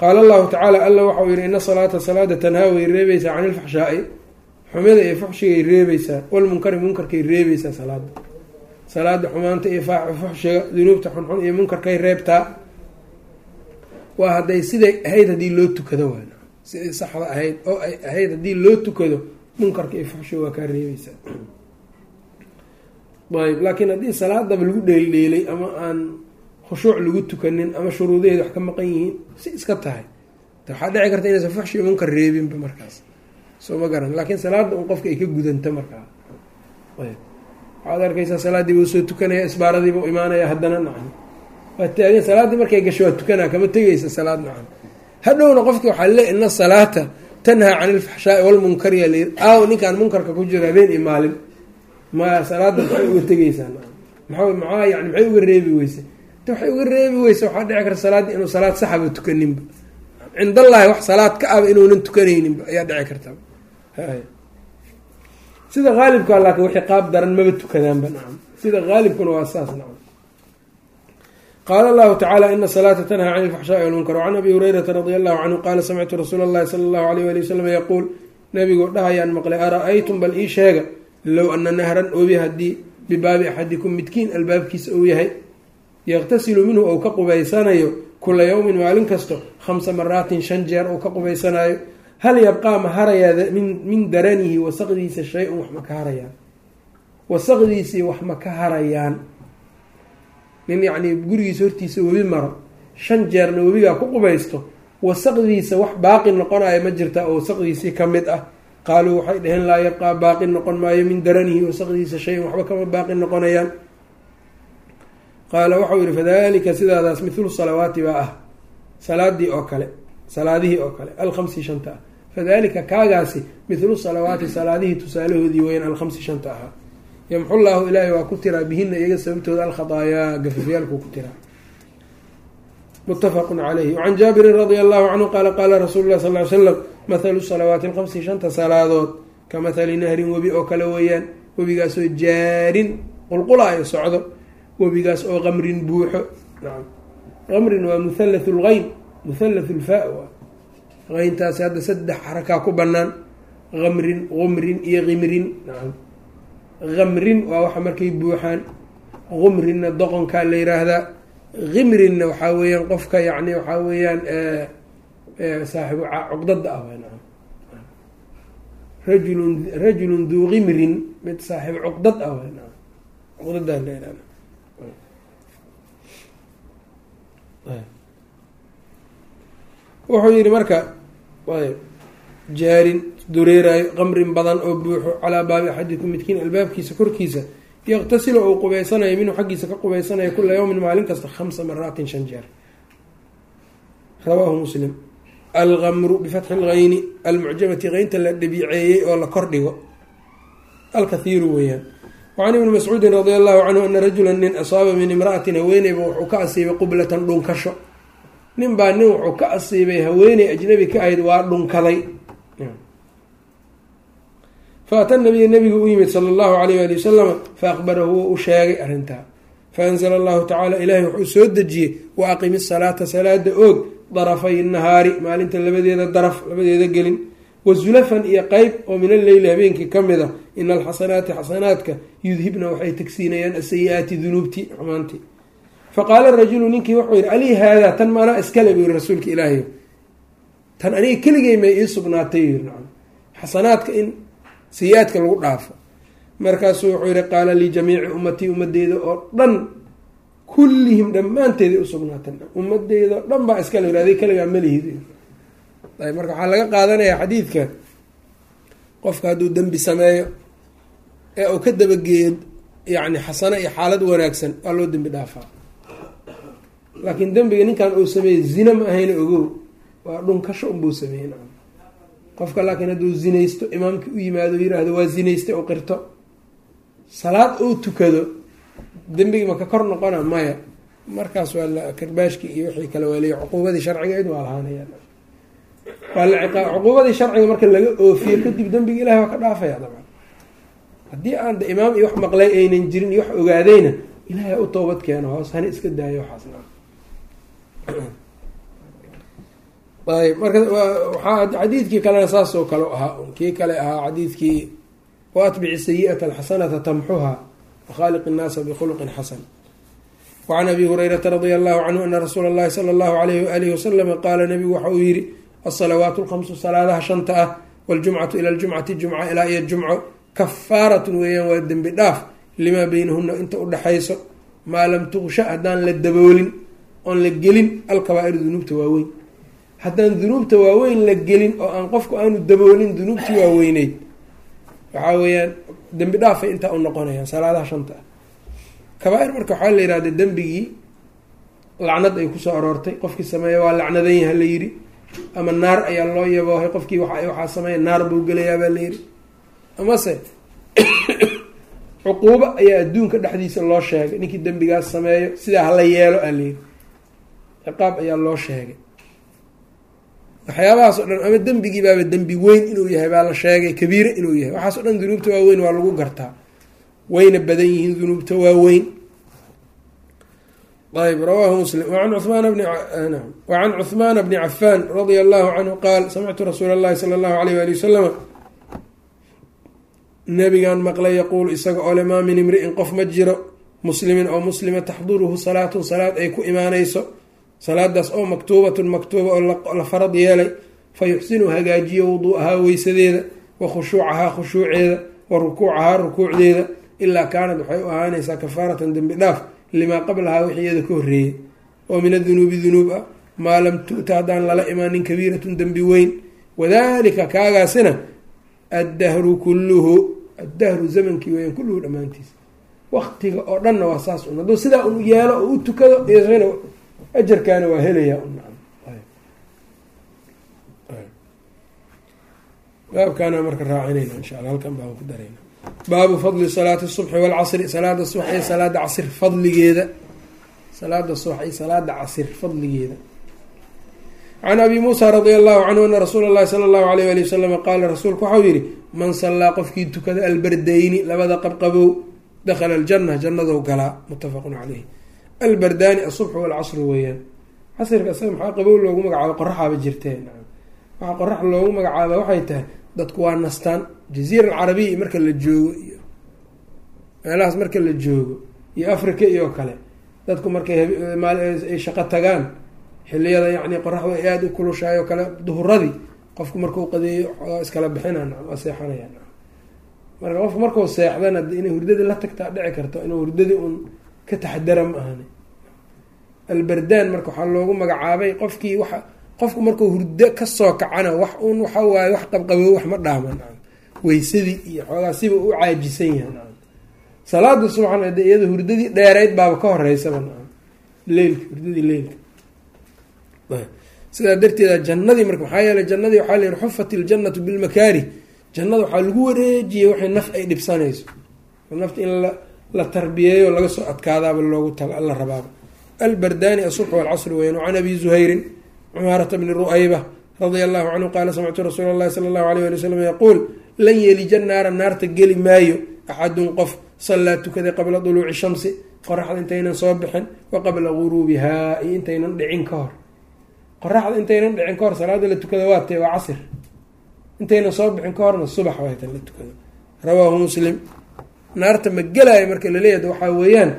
Qaala allahu tacaala alla waxau yihi ina salaata salaada tanhaa way reebeysaa cani ilfaxshaai xumida iyo fuxshigay reebeysaa walmunkari munkarkay reebeysaa salaada salaada xumaanta iyo fuxshiga dunuubta xunxun iyo munkarkay reebtaa waa hadday siday ahayd haddii loo tukado waan siday saxda ahayd oo ay ahayd haddii loo tukado munkarka iyo fuxshiga waa kaa reebeysaa ayb laakiin haddii salaadaba lagu dheeldheelay ama aan khushuuc lagu tukanin ama shuruudaheeda wax ka maqan yihiin si iska tahay. Waxaa dhici karta inaysan fuxshi iyo munkar reebinba markaas. Soo ma garan laakiin salaada un qofka ay ka gudanta markaa. Ayb waxaad arkaysaa salaadii buu soo tukanaya isbaaradiiba u imaanaya haddana nacan waa taagan salaaddii markay gasho waa tukanaa kama tegeysa salaad nacan hadhowna qofki waxaa le ina salaata tanhaa cani ilfaxshaai walmunkari aaw ninkaan munkarka ku jiro habeen iyo maalin. Ma salaada maxay uga tegeysaa maa maxaa yani maxay uga reebi weyse waxay uga reebi weyse waxaa dhici karta salaaddii inuu salaad saxaba tukaninba. Cindallahi wax salaad ka aba inuunan tukanayninba ayaa dhici karta. Sida haalibka laakin wixii qaab daran maba tukadaanba nacam sida haalibkuna waa saas nacam qaala allahu tacala ina salaata tanhaa cani ilfaxshaai walmunkar wacan abi hurayrata radia allahu canhu qaala samictu rasuula allahi sala allahu alayh wali wasalam yaquul nabigoo dhahayaan maqlay ara-aytum bal ii sheega low ana nahran obi haddii bibaabi axadikum midkiin albaabkiisa uu yahay yaqtasilu minhu ou ka qubaysanayo kula yowmin maalin kasto khamsa maraatin shan jeer ou ka qubaysanayo hal yabqaa ma harayaa min daranihi wasaqdiisa shay-un wax ma ka harayaan wasaqdiisii wax ma ka harayaan nin yacnii gurigiisa hortiisa webi maro. Shan jeerna webigaa ku qubaysto wasaqdiisa wax baaqi noqonayo ma jirta oo wasaqdiisii ka mid ah. Qaaluu waxay dhaheen laa yabqaa baaqi noqon maayo min daranihi wasaqdiisa shay-un waxba kama baaqi noqonayaan. Qaala waxau yihi fadalika sidaadaas mithlu salawaati baa ah salaadii oo kale salaadihii oo kale alkhamsi shanta ah. Fadalika kaagaasi mithlu salawaati salaadihii tusaalahoodii weyan alkhamsi shanta ahaa yamxu llaahu ilaahay waa ku tiraa bihina iyaga sababtooda alkhataayaa gafafyaalkuu ku tiraa. Mutafaqun calayhi. Wacan jaabirin radia allahu canhu qaala qaala rasuulu lah sal ly slam mathalu salawaati alkhamsi shanta salaadood ka mathali nahrin webi oo kale weeyaan webigaasoo jaarin qulqulaayo socdo webigaas oo qamrin buuxo. Nacam qamrin waa muhallathu lgeyn muhallathu lfaa waa. Qeyntaasi hadda saddex xarakaa ku banaan amrin qumrin iyo qimrin. Nacam kamrin waa waxa markay buuxaan. Qumrinna doqonkaa la yiraahdaa qimrinna waxaa weeyaan qofka yani waxaa weeyaan saaxibu cuqdada ah nacam rajulun rajulun duu qimrin mid saaxiib cuqdad ah nacam cuqdadaa la yihahda wuxuu yihi marka jaarin dureerayo qamrin badan oo buuxo calaa baabi axadikum midkiin albaabkiisa korkiisa yaqtasilu ou qubaysanayo minhu xaggiisa ka qubaysanayo kula yawmin maalin kasta khamsa maraatin shan jeer. Rawaahu muslim. Algamru bifatxi lgayni almucjamati qeynta la dhabiiceeyey oo la kordhigo alkathiiru weeyaan. Wacan ibni mascuudin radia allahu canhu ana rajula nin asaaba min imra'atin haweeneyba wuxuu ka asiibay qublatan dhunkasho. Nin baa nin wuxuu ka asiibay haweeney ajnabi ka ahayd waa dhunkaday faata nabiya nabigu u yimid sala allahu alayh ali wasalama faaqbarahu wou u sheegay arrintaa faanzala allahu tacala ilaahay wuxuu soo dejiyey wa aqimi salaata salaada oog darafay nahaari maalinta labadeeda daraf labadeeda gelin wa zulafan iyo qeyb oo min alleyli habeenkii ka mid a ina alxasanaati xasanaadka yudhibna waxay tagsiinayaan asayi-aati dunuubtii xumaantii faqaala rajulu ninkii wuxuu yihi alii haadaa tan maanaa iskale buu yihi rasuulka ilaahay tan aniga keligay may ii sugnaatay yiri xasanaadka in sayi-aadka lagu dhaafo. Markaasuu wuxuu yihi qaala lijamiici ummatii ummadeyda oo dhan kullihim dhammaanteeday usugnaatay ummadeyda oo dhan baa iskale yirahday keligaa malihid marka waxaa laga qaadanayaa xadiidka qofka hadduu dembi sameeyo ee uu ka dabageeyo yacni xasano iyo xaalad wanaagsan waa loo dembi dhaafaa. Laakiin dembiga ninkan uu sameeyey zina ma ahayna ogow waa dhunkasho unbuu sameeyey qofka laakiin hadduu zinaysto imaamkii u yimaado yiraahdo waa zinaystay oo qirto. Salaad uu tukado dembigii maka kor noqona maya markaas waa la karbaashkii iyo wixii kale waaliya cuquubadii sharcigeed waa lahaanaya waa cuquubadii sharciga marka laga oofiyo kadib dembiga ilahi waa ka dhaafaya dabcan haddii aan de imaam iyo wax maqlay aynan jirin iyo wax ogaadayna ilaahay u toobad keeno hoos hana iska daayo waxaasna ayb marka waxaa xadiidkii kalena saasoo kale ahaa. Kii kale ahaa xadiidkii waatbici sayi'ata alxasanata tamxuha wakhaaliq innaasa bikhuluqin xasan wacan abi hurayrata radia allahu canhu ana rasuula allahi sala allahu alayhi waalihi wasalama qaala nabigu waxa uu yihi alsalawaatu lkhamsu salaadaha shanta ah waljumcatu ila ljumcati jumca ilaa iyo jumco kafaaratun weeyaan waa dembi dhaaf limaa beynahuna inta udhaxayso maa lam tuqsha haddaan la daboolin oon la gelin alkabaa-ir dunuubta waaweyn haddaan dunuubta waaweyn la gelin oo aan qofku aanu daboolin dunuubtii waaweyneyd waxaa weeyaan dembi dhaafay intaa u noqonayaan salaadaha shanta. Ah kabaa-ir marka waxaa la yihahda dembigii lacnad ay ku soo aroortay qofkii sameeya waa lacnadan yaha la yidhi. Ama naar ayaa loo yaboohay qofkii waxaa sameeya naar buu gelayaa baa la yidhi. Amase *coughs* cuquubo ayaa adduunka dhexdiisa loo sheegay. Ninkii dembigaas sameeyo sidaa hala yeelo aa layidhi ciqaab ayaa loo sheegay waxyaabahaas o dhan ama dembigii baaba dembi weyn inuu yahay baa la sheegay kabiire inuu yahay. Waxaas o dhan dunuubta waaweyn waa lagu gartaa. Wayna badan yihiin dunuubta waaweyn. Ayb rawaahu muslim. Wacan cuhmaana bni cafaan radia allahu canhu qaal samictu rasuula allahi sala allahu alayh waali wasalama nabigaan maqlay yaquulu isaga oo le maa min imri'in qof ma jiro muslimin oo muslima taxduruhu salaatun salaad ay ku imaanayso salaadaas oo maktuubatun maktuuba oo la farad yeelay fa yuxsinu hagaajiyo wuduu'ahaa weysadeeda wa khushuucahaa khushuuceeda wa rukuucahaa rukuucdeeda ilaa kaanad waxay u ahaanaysaa kafaaratan dembi dhaaf limaa qablahaa wixii iyada ka horreeyey. Oo min adunuubi dunuub ah maa lam tu'ta haddaan lala imaanin kabiiratun dembi weyn. Wadalika kaagaasina addahru kulluhu addahru zamankii weyaan kulluhu dhammaantiis. Waktiga oo dhanna waa saas un hadduu sidaa un yeelo oo u tukado ajarkaana waa helayaa baabkaana marka raacinayna insha alla halkan baan ku darayna. Baabu fadli salaati subxi waalcasri salaada subax iyo salaada casir fadligeeda. Salaada subax iyo salaada casir fadligeeda. Can abi muusa radia allahu canhu ana rasuula allahi sala allahu alayh ali wasalama qaala rasuulku waxau yihi man sallaa qofkii tukada albardayni labada qabqabow dakhala aljana jannadou galaa. Muttafaqun caleyh albardaani asubxu walcasru weeyaan casirka isaga maxaa qabow loogu magacaabo qoraxaaba jirteen waxaa qorax loogu magacaaba waxay tahay dadku waa nastaan jaziira alcarabiya marka la joogo iyo meelahaas marka la joogo iyo africa iyo kale dadku markay ay shaqo tagaan xiliyada yacni qoraxdu ay aada u kulushahay oo kale duhuradii qofku markuu qadeeyo iskala bixina waa seexanaya marka qofku markuu seexdana inay hurdadii la tagtaa dhici karto inuu hurdadii un ka taxadara ma ahani albardaan marka waxaa loogu magacaabay qofkii waxa qofku markuu hurdo ka soo kacana wax un waxa waaye wax qabqabo wax ma dhaaman. Weysadii iyo xoogaa siba u caajisan yahay. Salaada subaxna de iyada hurdadii dheereyd baaba ka horeysaba leylka hurdadii leylka. Sidaa darteeda jannadii marka maxaa yeeley jannadii waxaa la yihi xufat iljannatu bilmakaari jannada waxaa lagu wareejiyay waxay naf ay dhibsanayso. Nafta in la tarbiyeeyo laga soo adkaadaaba loogu la rabaaba albardaani asubx walcasri weyan can abi zuhayrin cumaarata bni ru'ayba radia allahu canhu qaala samictu rasuula allahi sala allahu alayh ali wasalam yaquul lan yelija naara naarta geli maayo axadun qof sallaa tukaday qabla duluuci shamsi qoraxda intaynan soo bixin wa qabla guruubihaa iyo intaynan dhicin ka hor qoraxda intaynan dhicin ka hor salaada la tukada waa tee waa casir intaynan soo bixin ka horna subax waatan la tukado rawaahu muslim naarta ma gelaayo marka la leeyahay waxaa weeyaan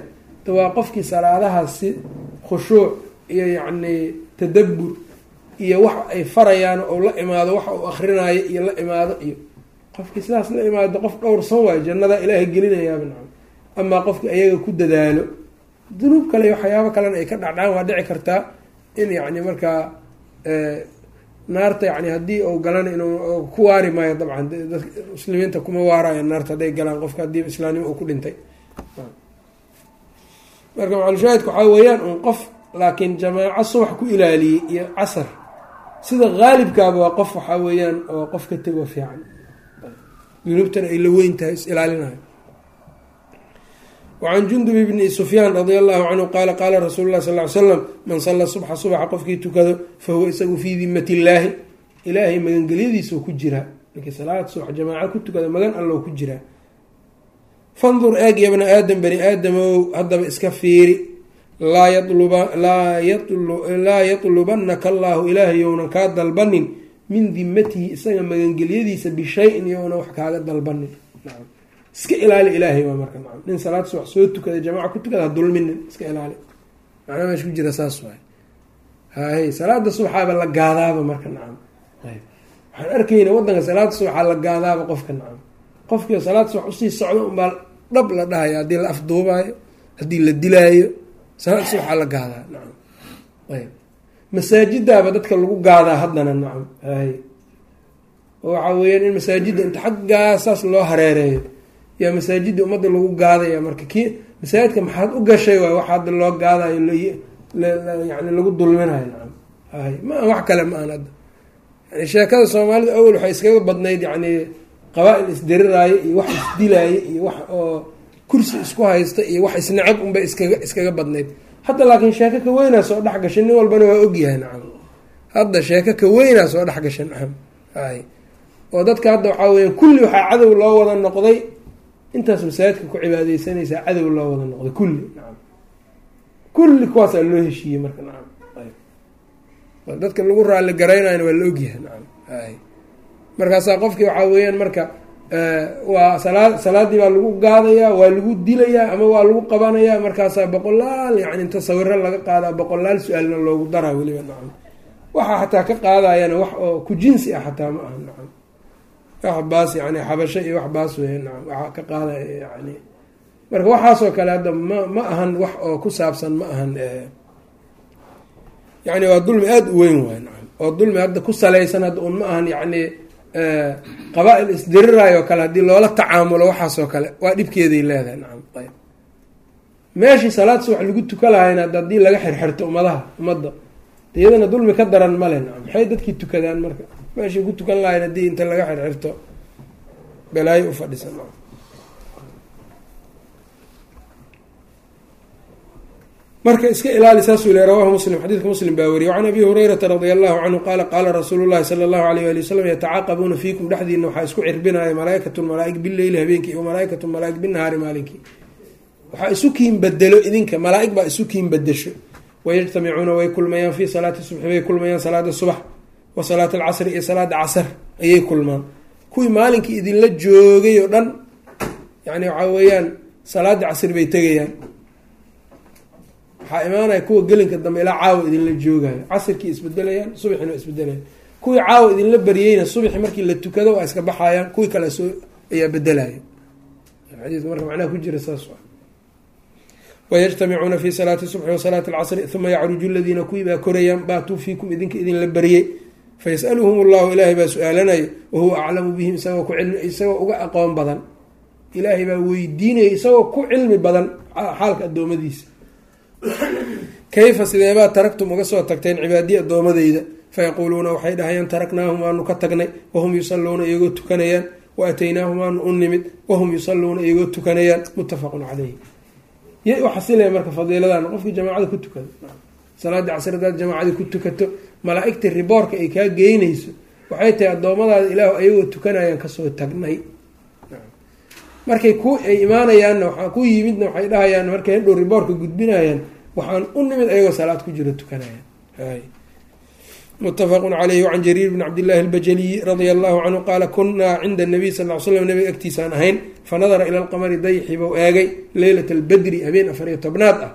waa qofkii salaadahaas khushuuc iyo yacni tadabbur iyo wax ay farayaan ou la imaado waxa uu akrinaayo iyo la imaado iyo qofkii sidaas la imaado qof dhowrsan waayo jannada ilaahay gelinayaaba nacam amaa qofkii ayaga ku dadaalo dunuub kale waxyaabo kalena ay ka dhacdhaan waa dhici kartaa in yacni markaa naarta yani haddii uu galana inuu ku waari maayo dabcan muslimiinta kuma waarayo naarta hadday galaan qofka haddii islaamnimo uu ku dhintay marka macalushaahidka waxaa weeyaan un qof laakiin jamaaco subax ku ilaaliyey iyo casar. Sida haalibkaaba waa qof waxaa weeyaan oo qof ka tego fiican. Dunuubtana ay la weyn tahay is ilaalinayo wacan jundub bni sufyaan radia allahu canhu qaala qaala rasuulu lah sal ly slam man salla subxa subaxa qofkii tukado fa huwa isagu fii dimat illaahi ilaahay magangelyadiisao ku jiraa ninkii salaad subax jamaaco ku tukada magan allow ku jiraa fandur eeg ya bna aadam bani aadamow haddaba iska fiiri. Laa yatlubanaka allaahu ilaahay younan kaa dalbanin. Min dimatihi isaga magangelyadiisa bishayin youna wax kaaga dalbanin. Iska ilaali ilaahay waa marka. Nin salaad subax soo tukada jamaca ku tukada ha dulminin. Iska ilaali. Macnaa meesha ku jira saas waay hay salaada subaxaaba la gaadaaba marka. Nacam waxaan arkayna wadanka salaada subaxaa la gaadaaba qofka. Nacam qofkii salaad subax u sii socdo unbaa dhab la dhahaya haddii la afduubaayo haddii la dilaayo salaad subaxaa la gaadaa nacam. Ayb. Masaajidaaba dadka lagu gaadaa haddana nacam hay. Oo waxaa weeyaan in masaajidda inta xaggaa saas loo hareereeyo. Yaa masaajidda ummadda lagu gaadaya marka kii masaajidka maxaad u gashay waay waxa hadda loo gaadayo yani lagu dulminayo nacam. Ma wax kale ma ahan hadda. Yani sheekada soomaalida awel waxay iskaga badnayd yani qabaa-il isdiriraayo iyo wax isdilaayo iyo wax oo kursi isku haysta iyo wax isnacab unbay iskaga iskaga badnayd hadda laakiin sheeko ka weynaa soo dhex gashay nin walbana waa ogyahay nacam. Hadda sheeko ka weynaa soo dhex gashay nacam. Hay oo dadka hadda waxaa weya kulli waxaa cadow loo wada noqday. Intaas masaajidka ku cibaadeysanaysaa cadow loo wada noqday kulli nacam. Kulli kuwaasaa loo heshiiyey marka nacam. Dadka lagu raali garaynayna waa la ogyahay nacam. Hay markaasaa qofkii waxaa weeyaan marka waa salaa salaadii baa lagu gaadayaa waa lagu dilayaa ama waa lagu qabanayaa markaasaa boqolaal yani inta sawiro laga qaadaa boqolaal su'aalna loogu daraa weliba nacam. Waxaa xataa ka qaadayana wax oo ku jinsi ah xataa ma aha nacam. Wax baas yani xabasho iyo wax baas weya nacam. Waxaa ka qaadaya yani marka waxaasoo kale hadda ma ma ahan wax oo ku saabsan ma ahan yani waa dulmi aada u weyn waay nacam. Oo dulmi hadda ku salaysan hadda un ma ahan yani qabaa-il isdiriraayo kale haddii loola tacaamulo waxaasoo kale waa dhibkeeday leedahay. Nacam ayb meeshii salaad subax lagu tuka lahayn hadda haddii laga xirxirto ummadaha ummadda iyadana dulmi ka daran male nacam maxay dadkii tukadaan marka. Meeshii ku tukan lahayn haddii inta laga xirxirto balaayo u fadhisa nacam marka iska ilaali saasuu le rawahu muslim. Xadiidka muslim baa wariyay can abi hurayrata radi allahu canhu qaala qaala rasuulu llahi sala allahu alayh ali wasalam yatacaaqabuuna fiikum dhexdiina waxaa isku cirbinaya malaaikatun malaaig bileyli habeenkii iyo malaaikatun malaaig binahaari maalinkii. Waxaa isu kiin bedelo idinka malaaig baa isu kiin bedesho wayajtamicuuna way kulmayaan fii salaati subxi way kulmayaan salaada subax wa salaat alcasri iyo salaada casar ayay kulmaan. Kuwii maalinkii idinla joogay oo dhan yani waxaa weeyaan salaada casri bay tegayaan waxaa imaanaya kuwa gelinka dambe ilaa caawa idinla joogayo. Casirkii isbedelayaan subaxina isbedelayaan kuwii caawa idinla bariyeyna subaxi markii la tukado waa iska baxayaan kuwii kale soo ayaa bedelaya xadiiska marka macnaha ku jira saas wayajtamicuuna fi salaati subxi wa salaati alcasri uma yacruju ladiina kuwii baa korayaan baatuu fiikum idinka idinla bariyey fayasaluhum allahu ilaahay baa su'aalanayo wahuwa aclamu bihim isagoo ku cilmi isagoo uga aqoon badan. Ilaahay baa weydiinaya isagoo ku cilmi badan xaalka adoomadiisa kayfa sideebaa taragtum uga soo tagteen cibaadiyi addoomadeyda fayaquuluuna waxay dhahayaan taraknaahum waanu ka tagnay wahum yusaluuna iyagoo tukanayaan wa ataynaahum waanu u nimid wahum yusaluuna iyagoo tukanayaan muttafaqun caleyhi yay u xasilaya marka fadiiladan qofkii jamaacada ku tukada salaadii casr hadaad jamaacadii ku tukato malaa-igta riboorka ay kaa geynayso waxay tahay addoommadaada ilaahu ayagoo tukanayaan ka soo tagnay markay ku ay imaanayaanna waaa ku yimidna waxay dhahayaan markay hadhow riboorka gudbinayaan waxaan u nimid ayagoo salaad ku jiro tukanayaan mutafaqu caleyhi wacan jariir bn cabdillahi albajaliyi radia allahu canhu qaala kunaa cinda nabiy sal l slam nabiga agtiisaan ahayn fanadara ila alqamari dayxi bou eegay leylat albadri habeen afar iyo tobnaad ah.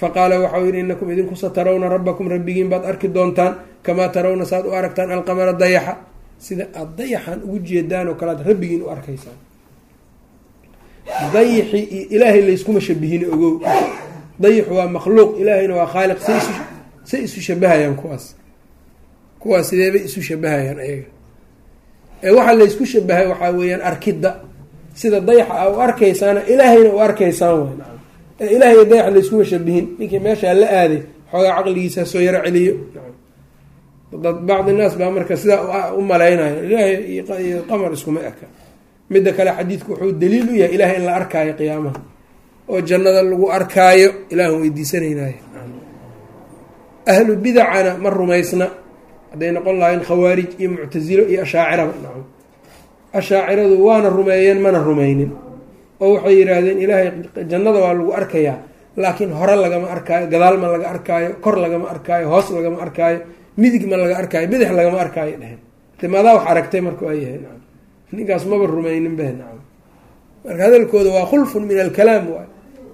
Faqaala waxau yihi inakum idinku satarawna rabbakum rabbigiin baad arki doontaan kamaa tarawna saaad u aragtaan alqamara dayaxa sida aada dayaxan ugu jeedaan oo kale aad rabbigiin u arkaysaan. Dayixi iyo ilaahay layskuma shabihin ogow dayixu waa makhluuq ilaahayna waa khaaliq. Say isu shabahayaan kuwaas. Kuwaas sideebay isu shabahayaan ayaga? Ee waxaa laysku shabahay waxaa weeyaan arkidda. Sida dayaxa a u arkaysaana ilaahayna u arkaysaan way. Ee ilahay iyo dayax layskuma shabihin ninkii meeshaa la aaday xoogaa caqligiisa soo yaro celiyo. Dad bacdi naas baa marka sidaa u malaynaya. Ilaahay iyo qamar iskuma eka. Midda kale xadiidku wuxuu daliil u yahay ilahay in la arkaayo qiyaamaha oo jannada lagu arkaayo ilahan weydiisanaynayo. Ahlu bidacana ma rumaysna. Hadday noqon lahayn khawaarij iyo muctasilo iyo ashaaciraba nacam ashaaciradu waana rumeeyeen mana rumeynin oo waxay yidhaahdeen ilaahay jannada waa lagu arkayaa laakiin hore lagama arkaayo gadaal ma laga arkaayo kor lagama arkaayo hoos lagama arkaayo midig ma laga arkaayo bidix lagama arkaayo dheheen timaadaa wax aragtay marka waa yahay nacam ninkaas maba rumeynin beh. Nacam marka hadalkooda waa khulfun min alkalaam waay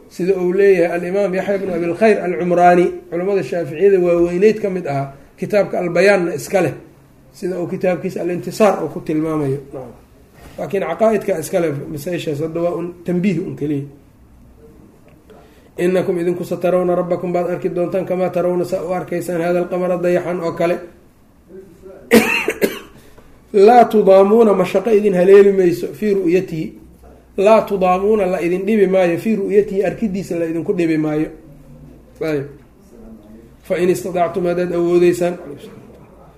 sida uu leeyahay alimaam yaxya bnu abilkhayr alcumraani culamada shaaficiyada waaweyneyd ka mid ahaa kitaabka albayaanna iska leh sida uu kitaabkiisa alintisaar uu ku tilmaamayo. Laakiin caqaa-idka iskale masaa-ishaas hadda waa un tambiih un keliya. Inakum idinku satarawna rabbakum baad arki doontaan kamaa tarawna saa u arkaysaan hada alqamara dayaxan oo kale. *coughs* Laa tudaamuuna mashaqo idin haleeli mayso fii ru'yatihi laa tudaamuuna la idin dhibi maayo. Fii ru'yatihi arkidiisa la idinku dhibi maayo. Fain istadactum haddaad awoodeysaan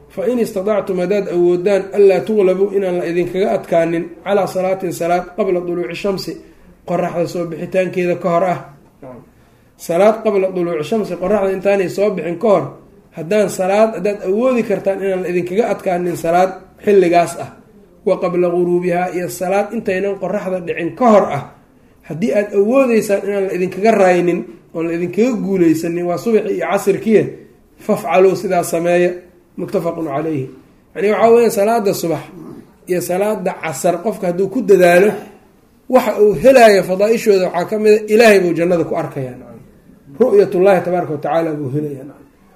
fain istadactum haddaad awoodaan anlaa tuqlabuu inaan la idinkaga adkaanin calaa salaatin salaad qabla duluuci shamsi qoraxda soo bixitaankeeda ka hor ah. Salaad qabla duluuci shamsi qoraxda intaanay soo bixin ka hor haddaan salaad haddaad awoodi kartaan inaan la idinkaga adkaanin salaad xilligaas ah wa qabla guruubihaa iyo salaad intaynan qoraxda dhicin ka hor ah. Haddii aada awoodeysaan inaan la idinkaga raaynin oon la idinkaga guuleysanin waa subaxi iyo casirkiya fafcaluu sidaa sameeya muttafaqun calayhi. Yani waxaa weya salaada subax iyo salaada casar qofka hadduu ku dadaalo waxa uu helaayo fadaa-ishooda waxaa ka mida ilaahay buu jannada ku arkaya nacam ru'yatullaahi tabaaraka watacaala buu helaya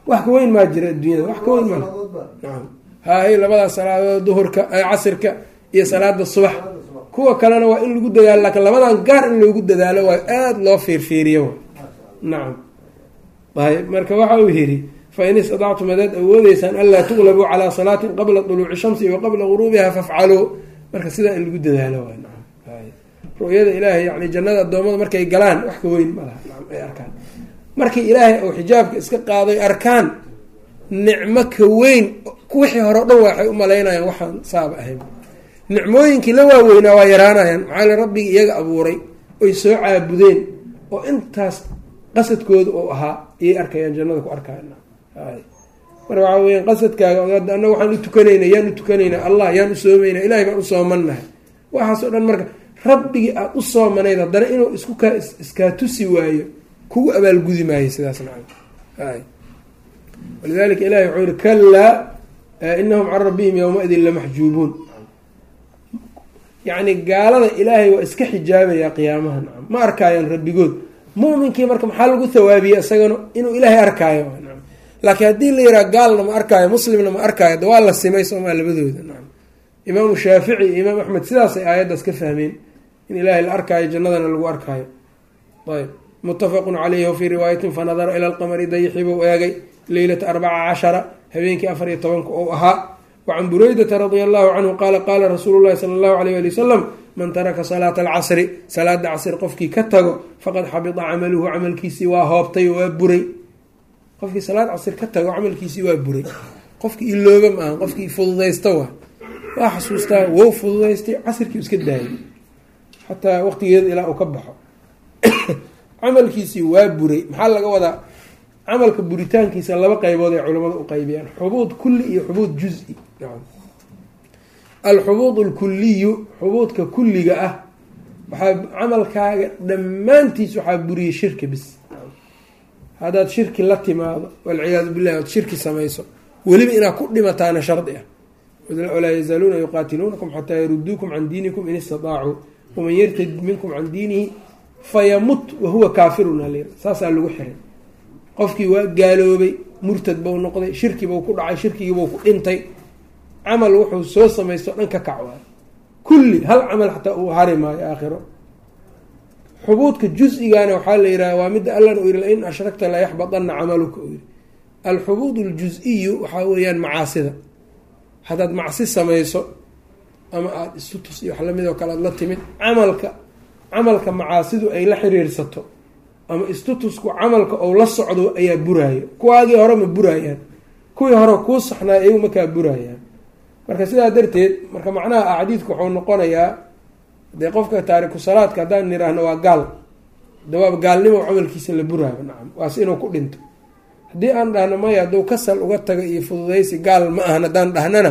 wax ka weyn maa jira adduunyada wax ka weyn maa nacam hahay labadaas salaadood duhurka casirka iyo salaada subax. Kuwa kalena waa in lagu dadaalo laakiin labadan gaar in loogu dadaalo waa aada loo fiirfiiriyo. Nacam ayb marka waxa uu yidhi fain istadactum hadaad awoodeysaan anlaa tuqlabuu calaa salaatin qabla duluuci shamsi wa qabla guruubiha fafcaluu. Marka sidaa in lagu dadaalo ru'yada ilaahay yani jannada addoommada markay galaan wax ka weyn malaha ay arkaan. Markii ilaahay uu xijaabka iska qaaday arkaan nicmo ka weyn wixii hore o dhan waxay u malaynayaan waxaan saaba ahayn. Nicmooyinkii la waaweynaa waa yaraanayaan. Maxaa rabbigii iyaga abuuray? Oy soo caabudeen oo intaas qasadkooda uu ahaa iyay arkayaan jannada ku arkaan marka waxaa weyaan qasadkaaga annaga waxaan u tukanayna yaan u tukanaynaa allah yaan u soomayna ilahay baan u soomannahay. Waxaas oo dhan marka rabbigii aada u soomanayd haddana inuu isku kaa iskaa tusi waayo kugu abaalgudi maayo sidaas nacam. Walidalika ilahi wuxuu yihi kalaa inahum can rabbihim yowma-idin lamaxjuubuun. Yacni gaalada ilaahay waa iska xijaabayaa qiyaamaha nacam ma arkaayaan rabbigood? Muminkii marka maxaa lagu hawaabiyey isagana inuu ilaahay arkaayo? Laakiin haddii la yihaha gaalna ma arkaayo muslimna ma arkaayo de waa la simay soomaa labadooda? Nacam imaamu shaafici iyo imaam axmed sidaasay aayaddaas ka fahmeen. In ilaahay la arkaayo jannadana lagu arkaayo. Ayb muttafaqun caleyhi wafii riwaayatin fanadara ila alqamari dayixibuu eegay leylata arbaca cashara habeenkii afar iyo tobanka ou ahaa. Wacan buraydata radia allahu canhu qaala qaala rasuulu llahi sala allahu alayh ali wasalam man taraka salaata alcasri salaada casri qofkii ka tago faqad xabita camaluhu camalkiisii waa hoobtay oo waa buray. Qofkii salaad casri ka tago camalkiisii waa buray. Qofkii ilooba maaha qofkii fududaysta wa waa xasuustaa wow fududaystay casirkii iska daayay. Xataa waqtigeeda ilaa uu ka baxo. *coughs* Camalkiisii waa buray. Maxaa laga wadaa camalka buritaankiisa laba qeybood ay culamada u qeybiyaan xubuud kulli iyo xubuud juz-i. Alxubuud alkuliyu xubuudka kulliga ah waxaa camalkaaga dhammaantiis waxaa buriyey shirki bis. Haddaad shirki la timaado walciyaadu billahi oad shirki samayso weliba inaad ku dhimataana shardi ah. Walaa yazaaluuna yuqaatiluunakum xataa yaruduukum can diinikum in istadaacuu waman yartad minkum can diinihi fayamut wahuwa kaafirun al saasaa lagu xiray qofkii waa gaaloobay murtad bau noqday shirki bau ku dhacay shirkigiibau ku dhintay. Camal wuxuu soo samaysto dhan ka kac kulli hal camal xataa uu hari maayo aakhiro. Xubuudka jus-igana waxaa la yidhaha waa midda allan uu yihi lain ashragta la yaxbadanna camaluka uu yihi alxubuud aljuziyu waxaa weeyaan macaasida. Haddaad macsi samayso ama aada istutus iyo wax la mid oo kale aad la timid camalka camalka macaasidu ay la xiriirsato ama istutusku camalka ou la socdo ayaa buraayo kuwaagii hore ma buraayaan kuwii hore kuu saxnaa iyagu makaa buraayaan marka sidaa darteed marka macnaha axadiidku wuxuu noqonayaa dee qofka taariku salaadka haddaan niraahno waa gaal. Dawaab gaalnimo camalkiisa la buraayo nacam. Waase inuu ku dhinto. Haddii aan dhahno maya hadduu kasal uga taga iyo fududaysi gaal ma ahan haddaan dhahnana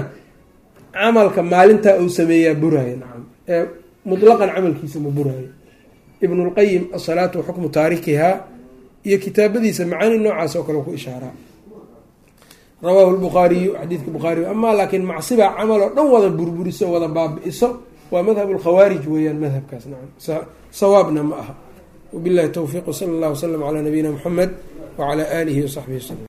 camalka maalintaa uu sameeyaa buraayo nacam. Ee mutlaqan camalkiisa ma buraayo ibnulqayim asalaatu xukmu taarikihaa iyo kitaabadiisa macaani noocaas oo kale ku ishaaraa rawaahu lbukhaariyu xadiidka bukhaariy amaa laakiin macsibaa camal oo dhan wada burburiso wada baabi'iso waa madhab lkhawaarij weeyaan madhabkaas. Nacam sawaabna ma aha. Wabillahi towfiiq wsala allah wslam calaa nabiyina muxamed wacalaa aalihi wasaxbihi waslm